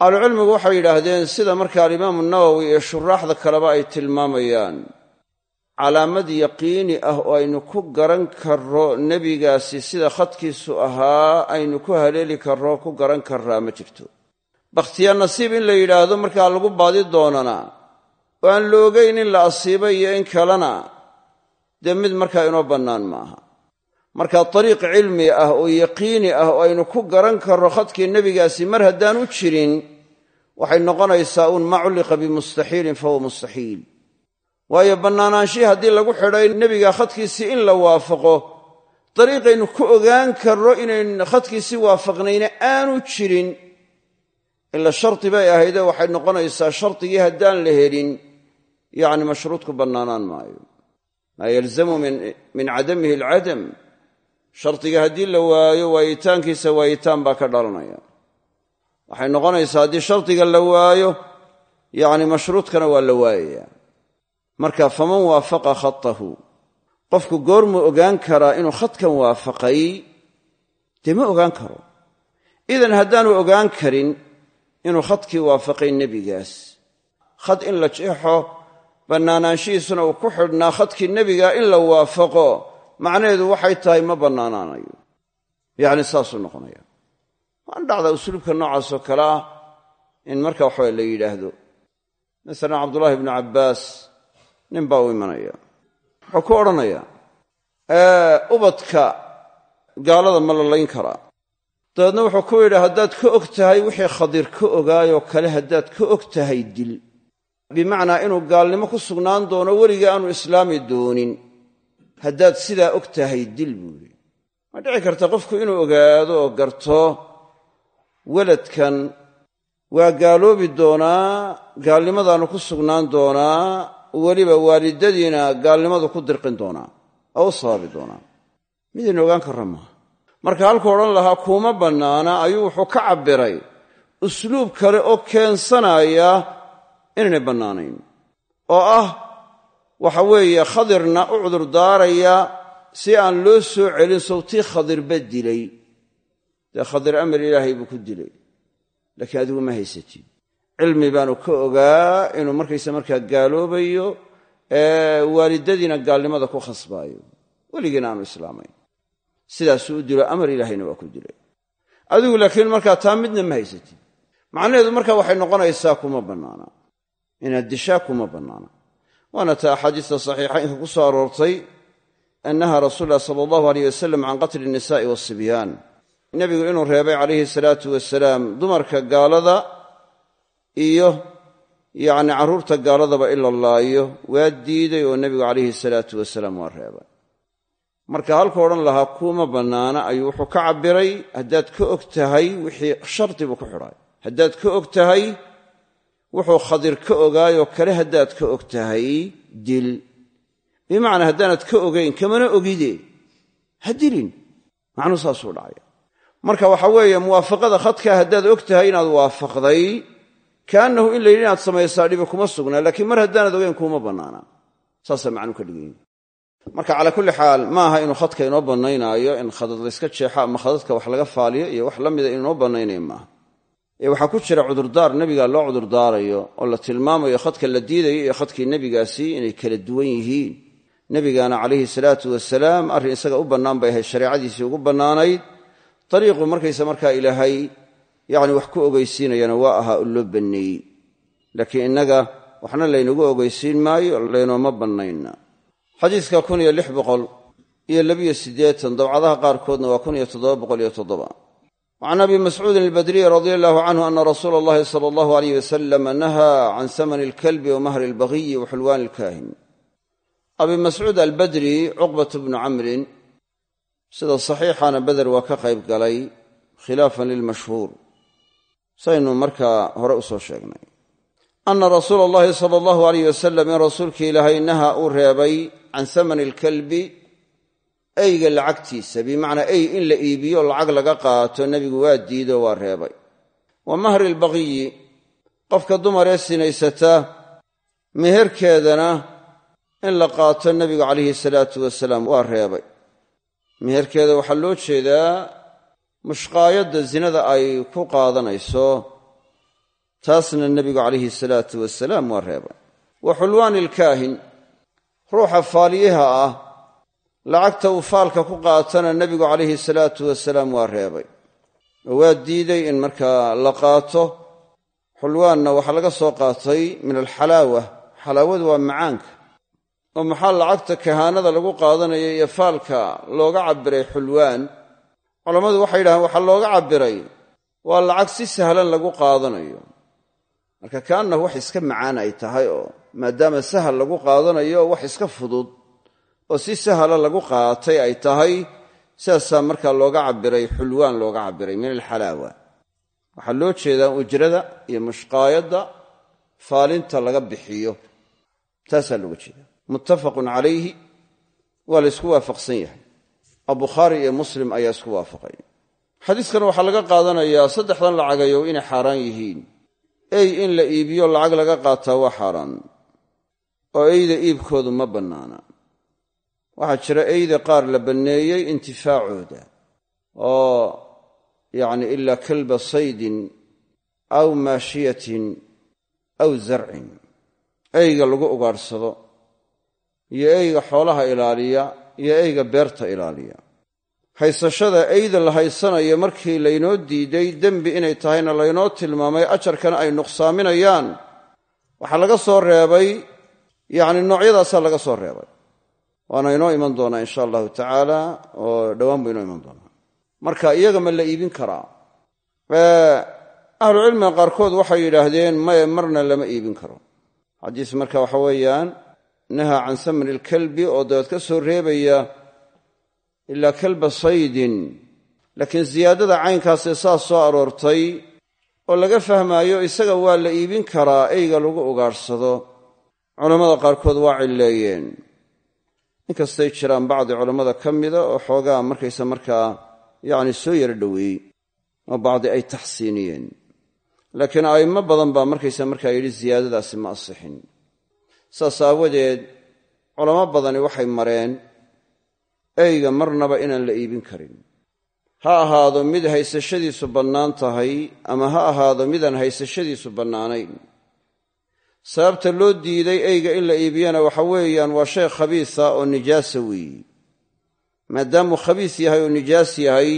[SPEAKER 1] Ahlucilmigu waxay yidhaahdeen sida marka alimaamu nawowi iyo shuraaxda kaleba ay tilmaamayaan calaamad yaqiini ah oo aynu ku garan karro nebigaasi sida khadkiisu ahaa aynu ku haleeli karro ku garan karraa ma jirto. Bakhtiya nasiib in la yidhaahdo markaa lagu baadi doonana oo aan la ogayn in la asiibay iyo in kalena dee mid markaa inoo bannaan maaha. Marka dariiq cilmi ah oo yaqiini ah oo aynu ku garan karro khadkii nebigaasi mar haddaan u jirin waxay noqonaysaa uun maa culliqa bimustaxiilin fahuwa mustaxiil waayo bannaanaanshii haddii lagu xidhay nebiga khadkiisii in la waafaqo dariiqaynu ku ogaan karro inayn khadkiisii waafaqnayna aanu jirin. Ila shardi bay ahaydee waxay noqonaysaa shardigii haddaan la helin. Yacni mashruudku bannaanaan maayo. Maa yalzamu min cadamihi alcadam. Shardiga haddii la waayo waayitaankiisa waayitaan baa ka dhalanaya. Waxay noqonaysaa haddii shardiga la waayo yacni mashruudkana waa la waayayaa marka faman waafaqa khatahu qofku goormuu ogaan karaa inuu khadkan waafaqay? Dee ma ogaan karo. Idan haddaanu ogaan karin inuu khadkii waafaqay nebigaas. Khad in la jeexo bannaanaanshihiisuna uu ku xidhnaa khadkii nebiga in la waafaqo. Macnaheedu waxay tahay ma bannaanaanayo. Yacni saasuu noqonaya. Waan dhacdaa usluubka noocaasoo kale ah in marka waxaba la yidhaahdo. Masalan cabdullaahi ibnu cabbaas nin baa u imanaya. Wuxuu ku odhanayaa ubadka gaalada ma la layn karaa dabeedna wuxuu ku yidhi haddaad ka og tahay wixii khadir ka ogaayoo kale haddaad ka og tahay dil. Bimacnaa inuu gaalnimo ku sugnaan doono weligii aanu islaami doonin. Haddaad sidaa og tahay dil buu yidhi. Ma dhici karta qofku inuu ogaado oo garto weladkan waa gaaloobi doonaa gaalnimadaanu ku sugnaan doonaa weliba waalidadiina gaalnimadu ku dirqin doonaa oo u sababi doonaa. Midaynu ogaan karra maaha marka halkuu odhan lahaa kuuma bannaana ayuu wuxuu ka cabbiray usluub kale oo keensanaya inaynay bannaanayn. Oo ah waxa weeye khadirna u cudurdaaraya si aan loo soo celin sawtii khadirba dilay. Dee khadir amar ilaahay buu ku dilay. Laakiin adigu ma haysatid cilmi baanu ka ogaa inuu markaysa markaa gaaloobayo waalidadiina gaalnimada ku khasbaayo. Weligiina aanu islaamayn. Sidaasuu u dilo amar ilaahayna waa ku dilay. Adigu laakiin markaa taa midna ma haysatid macnaheedu marka waxay noqonaysaa kuma bannaana. Inaad dishaa kuma bannaana. Waana ta axaadiista saxiixaynka ku soo aroortay annaha rasuul sala allahu aleyh wasalam can qatli innisaa'i waasibyaan nebigu inuu reebay calayhi salaatu wasalaam dumarka gaalada iyo yacni carruurta gaaladaba in la laayo waa diiday oo nebigu calayhi salaatu wasalaam waa reebay. Marka halku odhan lahaa kuuma bannaana ayuu wuxuu ka cabbiray haddaad ka og tahay wixii shardi buu ku xidhay. Haddaad ka og tahay wuxuu khadir ka ogaayoo kale haddaad ka og tahay dil. Bimacnaa haddaanad ka ogayn kamana ogide ha dilin. Macnuu saasuu dhacaya. Marka waxa weeye muwaafaqada khadkaa haddaad og tahay inaad waafaqday kaannahu in la yidhi inaad samaysaa dhibi kuma sugnaa laakiin mar haddaanad ogayn kuuma bannaana. Saasaa macnuu ka dhiganya marka calaa kulli xaal ma aha inuu khadka inoo bannaynaayo in khadad layska jeexo ama khadadka wax laga faaliyo iyo wax la mida inuu inoo bannaynayo maaha ee waxaa ku jira cudurdaar nebiga loo cudurdaarayo oo la tilmaamayo khadka la diidayo iyo khadkii nebigaasi inay kala duwan yihiin. Nebigaana calayhi salaatu wasalaam arrin isaga u bannaan bay ahayd shareecadiisii ugu bannaanayd. Dariiqu markaysa markaa ilaahay yacni wax ku ogeysiinayana waa ahaa oo loo banneeyey laakiin innaga waxna laynagu ogeysiin maayo laynooma bannayna. Xadiiska kun iyo lix boqol iyo labiyo siddeetan dabcadaha qaarkoodna waa kun iyo toddoba boqol iyo toddoba. Wacan abi mascuudin albadriyi radia allahu canhu ana rasuula allahi sala allahu aleyh wasalam nahaa can samani alkalbi wa mahri albagiyi wa xulwaani alkaahin. Abi mascuud albadri cuqbatu bnu camrin sida saxiixana beder waa ka qayb galay khilaafan saynu markaa hore u soo sheegnay. Ana rasuula allahi sala allahu aleyh wasalam in rasuulkii ilaahay naha uu reebay can samani alkalbi eyga lacagtiisa bimacnaa ey in la iibiyo lacag laga qaato nebigu waa diido waa reebay. Wa mahri albaqiyi qofka dumaree sinaysata meherkeedana in la qaato nebigu calayhi salaatu wasalaam waa reebay. Meherkeeda waxaa loo jeedaa mushqaayadda zinada ay ku qaadanayso taasna nebigu calayhi salaatu wasalaam waa reebay wa xulwaani ilkaahin ruuxa faaliyaha ah lacagta uu faalka ku qaatana nebigu calayhi salaatu wasalaam waa reebay. Oo waa diiday in markaa la qaato xulwaanna waxaa laga soo qaatay min alxalaawa xalaawadu waa macaanka oo maxaa lacagta kahaanada lagu qaadanayo iyo faalka looga cabbiray xulwaan culammadu waxay yidhahdeen waxaa looga cabbiray waa lacag si sahlan lagu qaadanayo. Marka kaannahu wax iska macaan ay tahay oo maadaama sahal lagu qaadanayo wax iska fudud oo si sahla lagu qaatay ay tahay sidaasaa markaa looga cabbiray xulwaan looga cabbiray min alxalaawa. Waxaa loo jeedaa ujrada iyo mushqaayadda faalinta laga bixiyo. Taasaa looga jeeda muttafaqun calayhi. Waa la ysku waafaqsan yahay bukhaari iyo muslim ayaa isku waafaqay. Xadiiskan waxaa laga qaadanayaa saddexdan lacagayow inay xaaraan yihiin. Ey in la iibiyo lacag laga qaataa waa xaaraan. Oo eyda iibkoodu ma bannaana. Waxaa jira eyda qaar la banneeyey intifaacooda. Oo yacni ilaa kalba saydin aw maashiyatin aw zarcin. Eyga lagu ugaadhsado iyo eyga xoolaha ilaaliya iyo eyga beerta ilaaliya. Haysashada eyda la haysanayo markii laynoo diiday dembi inay tahayna laynoo tilmaamay ajarkana ay nuqsaaminayaan. Waxaa laga soo reebay yacni noocyadaasaa laga soo reebay. Waana inoo iman doonaa insha allahu tacaala oo dhowaan buu inoo iman doonaa. Marka iyaga ma la iibin karaa. Ahlucilmiga qaarkood waxay yidhaahdeen maye marna lama iibin karo. Xadiis marka waxa weeyaan nahaa can samni ilkalbi oo dabeed ka soo reebaya ilaa kalba saydin. Laakiin ziyaadada caynkaasee saas soo aroortay oo laga fahmaayo isaga waa la iibin karaa eyga lagu ugaadhsado culammada qaarkood waa cilleeyeen. Inkastay jiraan bacdi culammada ka mida oo xoogaa markaysa markaa yacni soo yaro dhoweeyey oo bacdi ay taxsiiniyeen. Laakiin a'immo badan baa markaysa markaa yidhi ziyaadadaasi ma asixin saas aawadeed culamo badani waxay mareen eyga marnaba inaan la iibin karin. Ha ahaado mid haysashadiisu bannaan tahay ama ha ahaado midaan haysashadiisu bannaanayn. Sababta loo diiday eyga in la iibiyana waxa weeyaan waa shay khabiisa oo nijaasa weeyi. Maadaamuu khabiis yahay oo nijaas yahay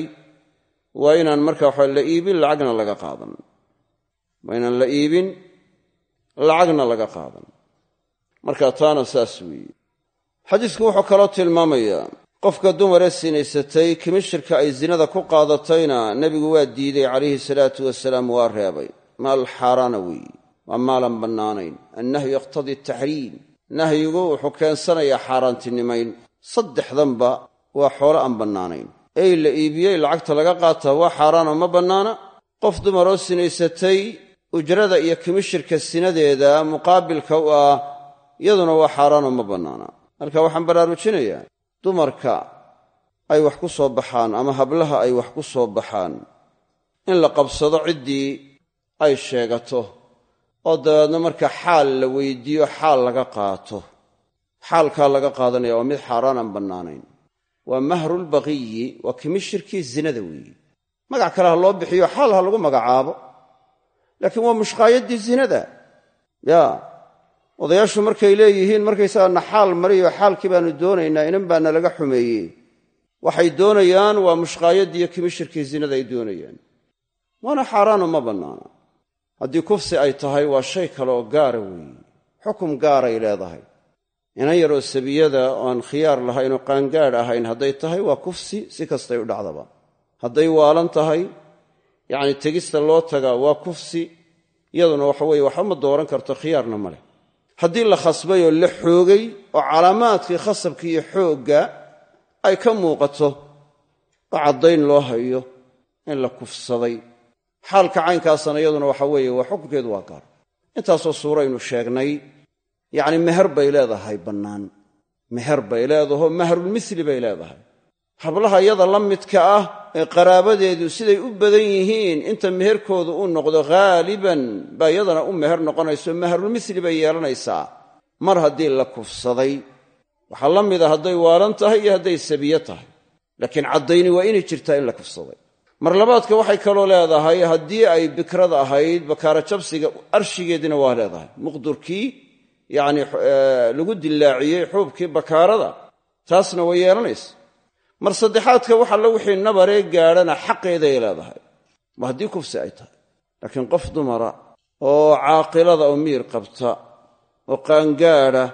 [SPEAKER 1] waa inaan marka waxa la iibin lacagna laga qaadan. Waa inaan la iibin lacagna laga qaadan marka taana saas weeye. Xadiisku wuxuu kaloo tilmaamayaa qofka dumaree sinaysatay kimishirka ay zinada ku qaadatayna nebigu waa diiday calayhi salaatu wasalaam waa reebay. Maal xaaraana weeye. Waa maalan bannaanayn. Annahyu yaqtadii taxriim nahyigu wuxuu keensanayaa xaaraantinimayn. Saddexdanba waa xoolo aan bannaanayn. Ey la iibiyey lacagta laga qaataa waa xaaraanoo ma bannaana? Qof dumaroo sinaysatay ujrada iyo kimishirka sinadeeda muqaabilka u ah iyaduna waa xaaraanoo ma bannaana. Marka waxaan baraarujinayaa dumarka ay wax ku soo baxaan ama hablaha ay wax ku soo baxaan in la qabsado ciddii ay sheegato oo dabeedna marka xaal la weydiiyo xaal laga qaato. Xaalkaa laga qaadanaya waa mid xaaraan aan bannaanayn. Waa mahrulbaqiyi waa kimishirkii zinada weeye magac kale ha loo bixiyo xaal ha lagu magacaabo. Laakiin waa mushqaayaddii zinada. Yaa odayaashu markay leeyihiin markaysaga na xaal mariyo xaalkii baanu doonaynaa inan baana laga xumeeyey. Waxay doonayaan waa mushqaayaddii iyo kimishirkii zinada ay doonayaan. Waana xaaraano ma bannaana. Haddii kufsi ay tahay waa shay kale oo gaara weeye xukum gaaray leedahay. Inan yaroo sabiyada oo aan khiyaar lahayn oo qaangaadh ahayn hadday tahay waa kufsi si kastay u dhacdaba. Hadday waalan tahay yacni tegista loo tagaa waa kufsi. Iyaduna waxa weeye waxba ma dooran karto khiyaarna ma leh haddii la khasbay oo la xoogay oo calaamaadkii khasabka iyo xoogga ay ka muuqato oo caddayn loo hayo in la kufsaday. Xaalka caynkaasana iyaduna waxa weeye waa xukunkeedu waa gaar. Intaasoo suuraynu sheegnay yacni meher bay leedahay bannaan. Meher bay leedaho mahrulmisli bay leedahay. Hablaha iyada la midka ah ee qaraabadeedu siday u badan yihiin inta meherkoodu u noqdo haaliban baa iyadana u meher noqonayso mahrulmisli bay yeelanaysaa. Mar haddii la kufsaday waxaa la mida hadday waalan tahay iyo hadday sabiye tahay. Laakiin caddayni waa inay jirtaa in la kufsaday. Mar labaadka waxay kaloo leedahay haddii ay bikrada ahayd bakaara jabsiga arshigeediina waa leedahay. Muqdurkii yacni lagu dillaaciyey xuubkii bakaarada taasna way yeelanaysa mar saddexaadka wax alla wixii nabaree gaadhana xaqeeday leedahay. Ma haddii kufsi ay tahay. Laakiin qof dumara oo caaqilada oo miir qabta oo qaangaadha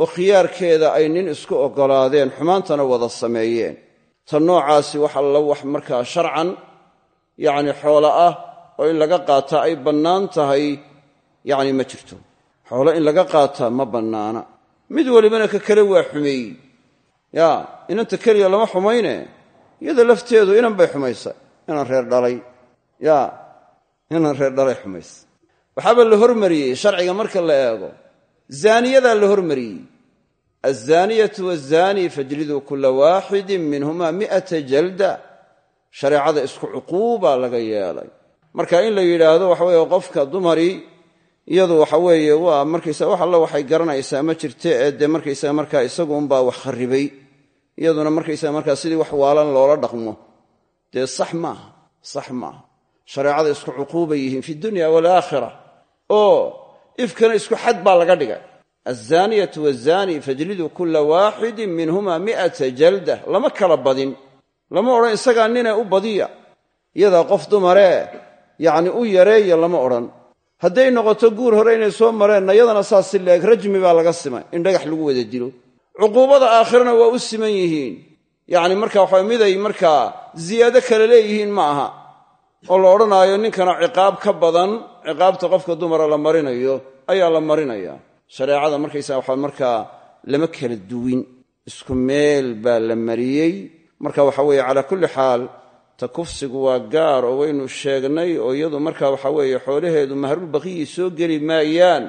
[SPEAKER 1] oo khiyaarkeeda ay nin isku oggolaadeen xumaantana wada sameeyeen. Ta noocaasi wax alla wax markaa sharcan yacni xoolo ah oo in laga qaataa ay bannaan tahay yacni ma jirto. Xoolo in laga qaataa ma bannaana. Mid walibana ka kale waa xumeeyey yaa inanta keliya lama xumayne. Iyada lafteedu inan bay xumaysay. Inaan reer dhalay. Yaa inaan reer dhalay xumaysay. Waxaaba la hormariyey sharciga marka la eego. Zaaniyadaa la hormariyey. Alzaaniyatu wazaani fajliduu kula waaxidin minhumaa mi'ata jalda. Shareecada isku cuquubaa laga yeelay. Marka in la yidhaahdo waxa weeye qofka dumarii iyadu waxa weeye waa markaysaa wax alla waxay garanaysaa ma jirte ee dee markaysaga markaa isaguunbaa wax kharribay. Iyaduna markaysaga markaa sidii wax waalan loola dhaqmo. Dee sax maaha sax isku cuquubay yihiin fi dunya waalaakhira oo ifkana isku xad baa laga dhigay. Alzaaniyatu wazaani fajliduu kula waaxidin minhuma mi'ata jalda. Lama kala badin. Lama odhan isagaa nine u badiya. Iyadaa qof dumaree yacni u yareeya lama odhan hadday noqoto guur hore inay soo mareenna yadana saas si leeg rajmi baa laga simay in dhagax lagu wada dilo. Cuquubada aakhirana waa u siman yihiin. Yacni marka waxa miday markaa ziyaado kale leeyihiin ma aha. Oo la odhanaayo ninkana ciqaab ka badan ciqaabta qofka dumara la marinayo ayaa la marinaya. Shareecada markaysaa waxa markaa lama kala duwin. Isku meel baa la mariyey. Marka waxa weeye calaa kulli xaal ta kufsigu waa gaar oo waynu sheegnay oo iyadu marka waxa weeye xoolaheedu mahrulbaqiyi soo geli maayaan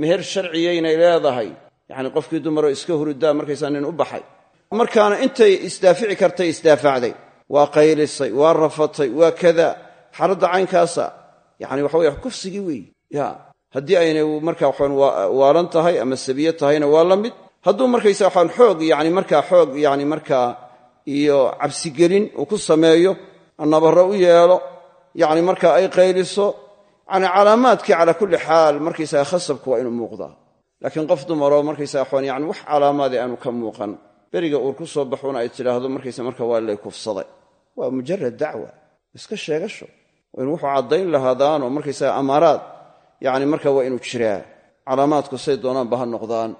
[SPEAKER 1] meher sharciyaynay leedahay. Yacni qofkii dumaroo iska hurudaa markaysaa nin u baxay. Markaana intay isdaafici kartay isdaafacday. Waa qaylisay waa rafatay waa kada. Xaaladda caynkaasa yani waxa weye kufsigii weeye ya haddii aynay marka waxaan waalan tahay ama sabiye tahayna waa la mid. Hadduu markaysa waxaan xoog yani markaa xoog yani markaa iyo cabsigelin uu ku sameeyo nabarro u yeelo yani marka ay qayliso yani calaamaadkii calaa kulli xaal markaysaga khasabku waa inuu muuqdaa. Laakiin qof dumaroo markaysaga waxaan yani wax calaamaadi aanu ka muuqan beriga uur ku soo baxuuna ay tidhaahdo markaysa marka waa lay kufsaday. Waa mujarad dacwa iska sheegasho waa inu wuxuu caddayn lahaadaanoo markaysaga amaaraad yani marka waa inuu jiraa. Calaamaadku say doonaanba ha noqdaan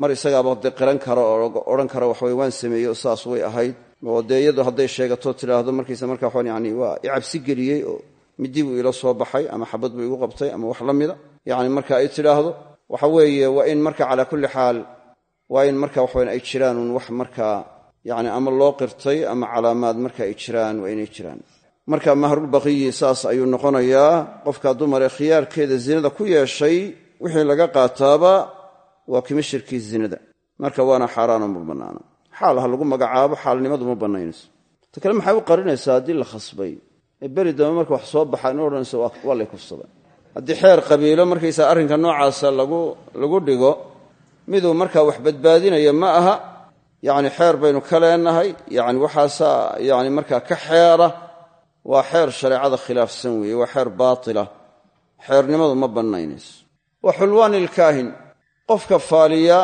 [SPEAKER 1] mar isagaaba de qiran kara oo odhan kara waxaweye waan sameeyey oo saas way ahayd. Oo dee iyadu hadday sheegato tidhaahdo markaysa marka waxaan yani waa cabsi geliyey oo midii buu ila soo baxay ama xabad buu igu qabtay ama wax la mida. Yani marka ay tidhaahdo waxa weeye waa in marka calaa kulli xaal waa in marka waxaweyn ay jiraan un wax markaa yani ama loo qirtay ama calaamaad marka ay jiraan waa inay jiraan. Marka mahrulbaqiyi saas ayuu noqonayaa qofka dumaree khiyaarkeeda zinada ku yeeshay wixii laga qaataaba waa kimishirkii zinada. Marka waana xaaraano ma bannaana xaal ha lagu magacaabo xaalnimadu ma bannaynayso. Ta kale maxay u qarinaysaa haddii la khasbay? Ee beri marka wax soo baxa in odhanayso waa lay kufsada. Haddii xeer qabiilo markaysaa arrinka noocaasa lagu dhigo miduu markaa wax badbaadinaya ma aha yacni xeer baynu ka leenahay yani waxaasaa yani markaa ka xeera waa xeer shareecada khilaafsan weeye waa xeer baatila. Xeernimadu ma bannaynayso. Wa xulwaani ilkaahin qofka faaliya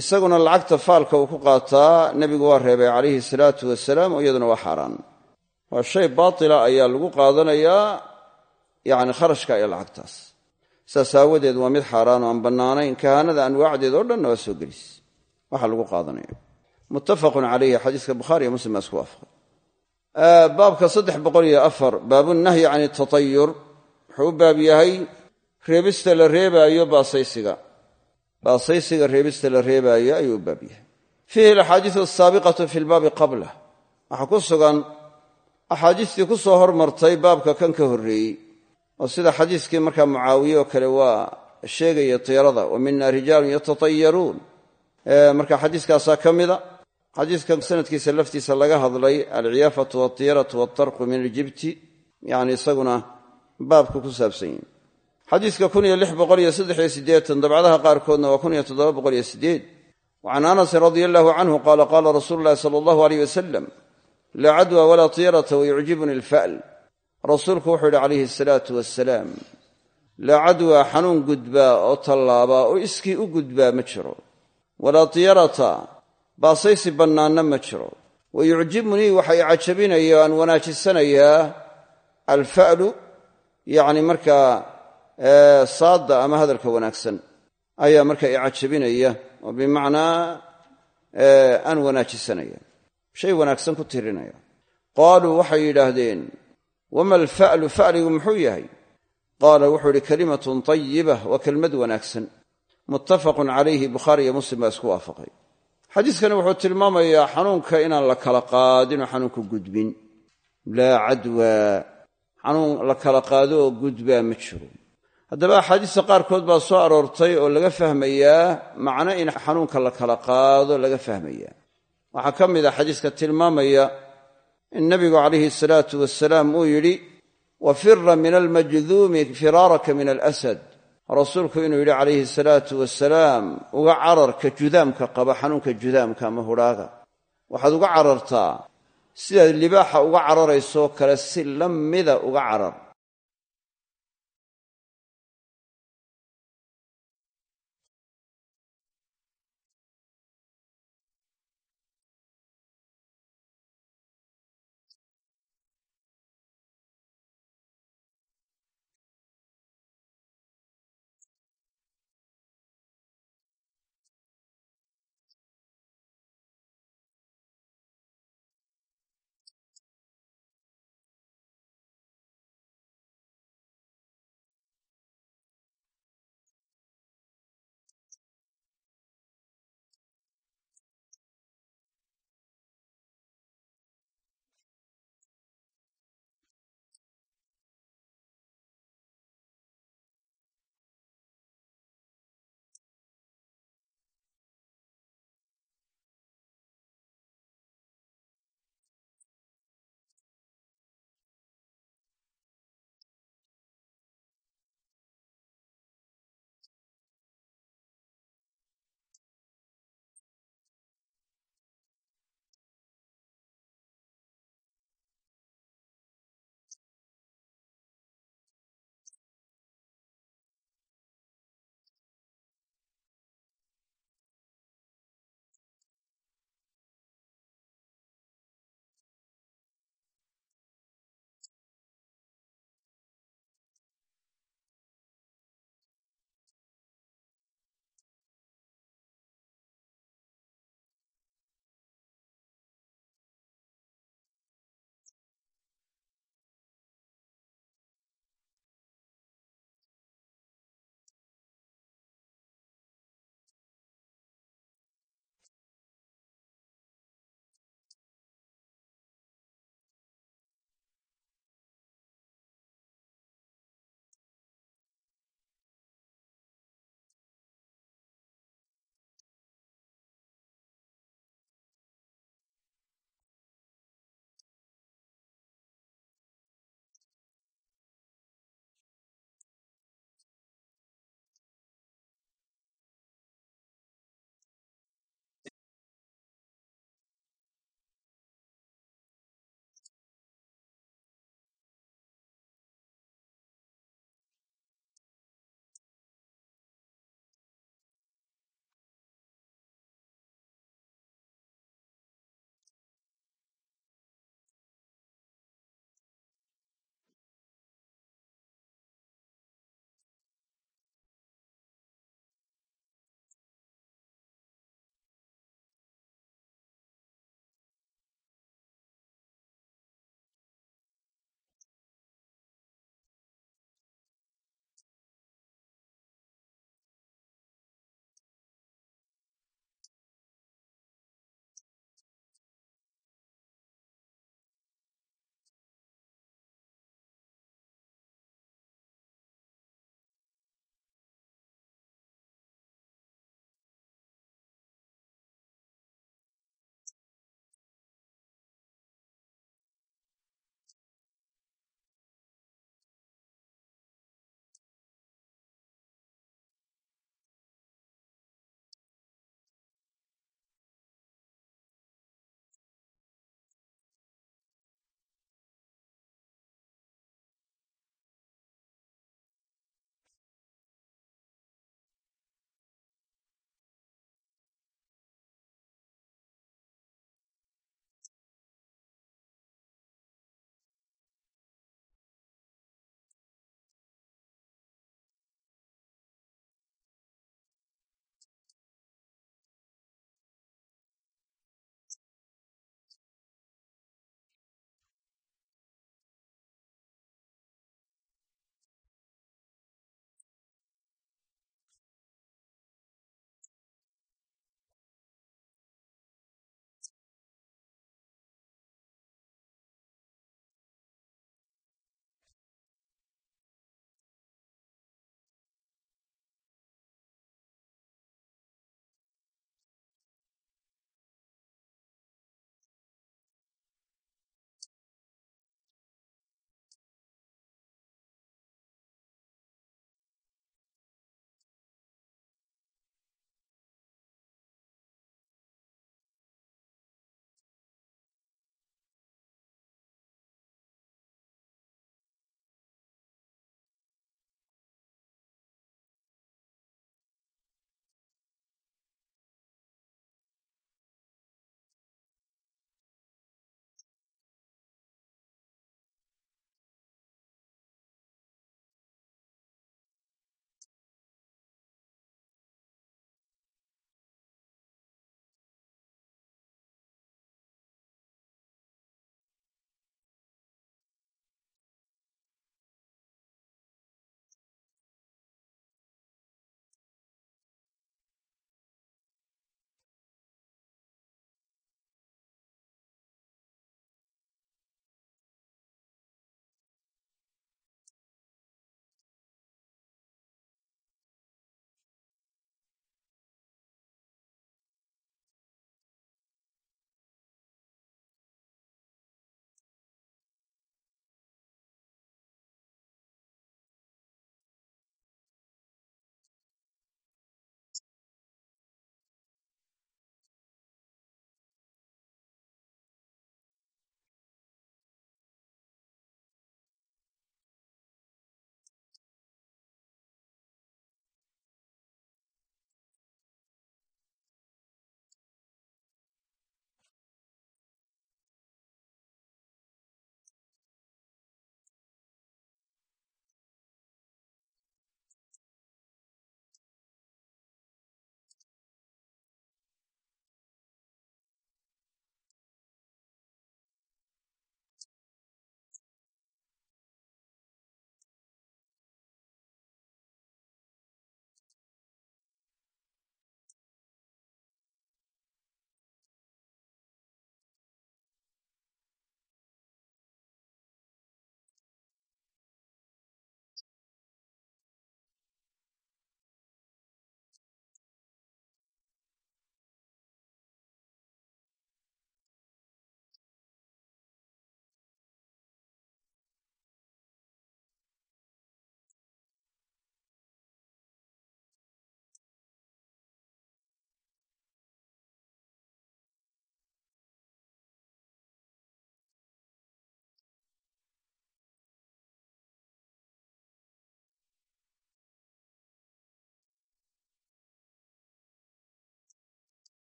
[SPEAKER 1] isaguna lacagta faalka uu ku qaataa nebigu waa reebay calayhi salaatu wasalaam oo iyaduna waa xaaraan. Waa shay baatila ayaa lagu qaadanayaa yacni kharashka iyo lacagtaas. Saas aawadeed waa mid xaaraan oo aan bannaanayn kahaanada anwaacdeed oo dhanna waa soo gelis. Waxa lagu qaadanaya muttafaqun calayhi xadiiska bukhaari iyo muslim baa isku waafaqay. Baabka saddex boqol iyo afar baabunahyi can itatayur wuxuu baab yahay reebista la reebaayo baasaysiga baasaysiga reebista la reebaayo ayuu u baab yahay. Fiihi alaxaadiisu asaabiqatu fi lbaabi qablah waxaa ku sugan axaadiistii ku soo hormartay baabka kan ka horreeyey. Oo sida xadiiskii markaa mucaawiye oo kale waa sheegaya tiirada wa mina rijaalun yatatayaruun. Marka xadiiskaasaa ka mida. Xadiiska sanadkiisa laftiisa laga hadlay alciyaafatu waltiyaratu waltarqu min aljibti. Yani isaguna baabka ku saabsan yihi xadiiska kun iyo lix boqol iyo saddex iyo siddeetan dabcadaha qaarkoodna waa kun iyo toddoba boqol iyo siddeed. Wa can anasin radia allahu canhu qaala qaala rasuulu llahi sala allahu aleyh wasalam laa cadwa walaa tiyarata wayucjibuni alfa'l. Rasuulku wuxuu yidhi calayhi asalaatu wasalaam laa cadwa xanuun gudbaa oo tallaabaa oo iskii u gudbaa ma jiro. Walaa tiyarata baasaysi bannaanna ma jiro. Wa yucjibunii waxa wanaajisanayaa alfa'lu yacni markaa saadda ama hadalka wanaagsan ayaa markaa i cajabinaya oo bimacnaa aan wanaajisanaya shay wanaagsan ku tirinaya. Qaaluu waxay yidhaahdeen wama alfa'lu fa'ligu muxuu yahay? Qaala wuxuu idhi kalimatun tayiba waa kelmad wanaagsan. Muttafaqun calayhi bukhaari iyo muslim baa isku waafaqay. Xadiiskani wuxuu tilmaamayaa xanuunka inaan la kala qaadin oo xanuunku gudbin. Laa cadwa xanuun la kala qaado oo gudbaa ma jiro haddaba axaadiista qaarkood baa soo aroortay oo laga fahmayaa macno in xanuunka la kala qaado laga fahmayaa. Waxaa ka mid a xadiiska tilmaamaya in nabigu calayhi salaatu wasalaam uu yidhi wafira min almajduumi firaaraka min alasad. Rasuulku inuu yidhi calayhi salaatu wasalaam uga cararka judaamka qaba xanuunka judaamka ama hudhaaga waxaad uga carartaa sidaad libaaxa uga cararaysoo kale si la mida uga carar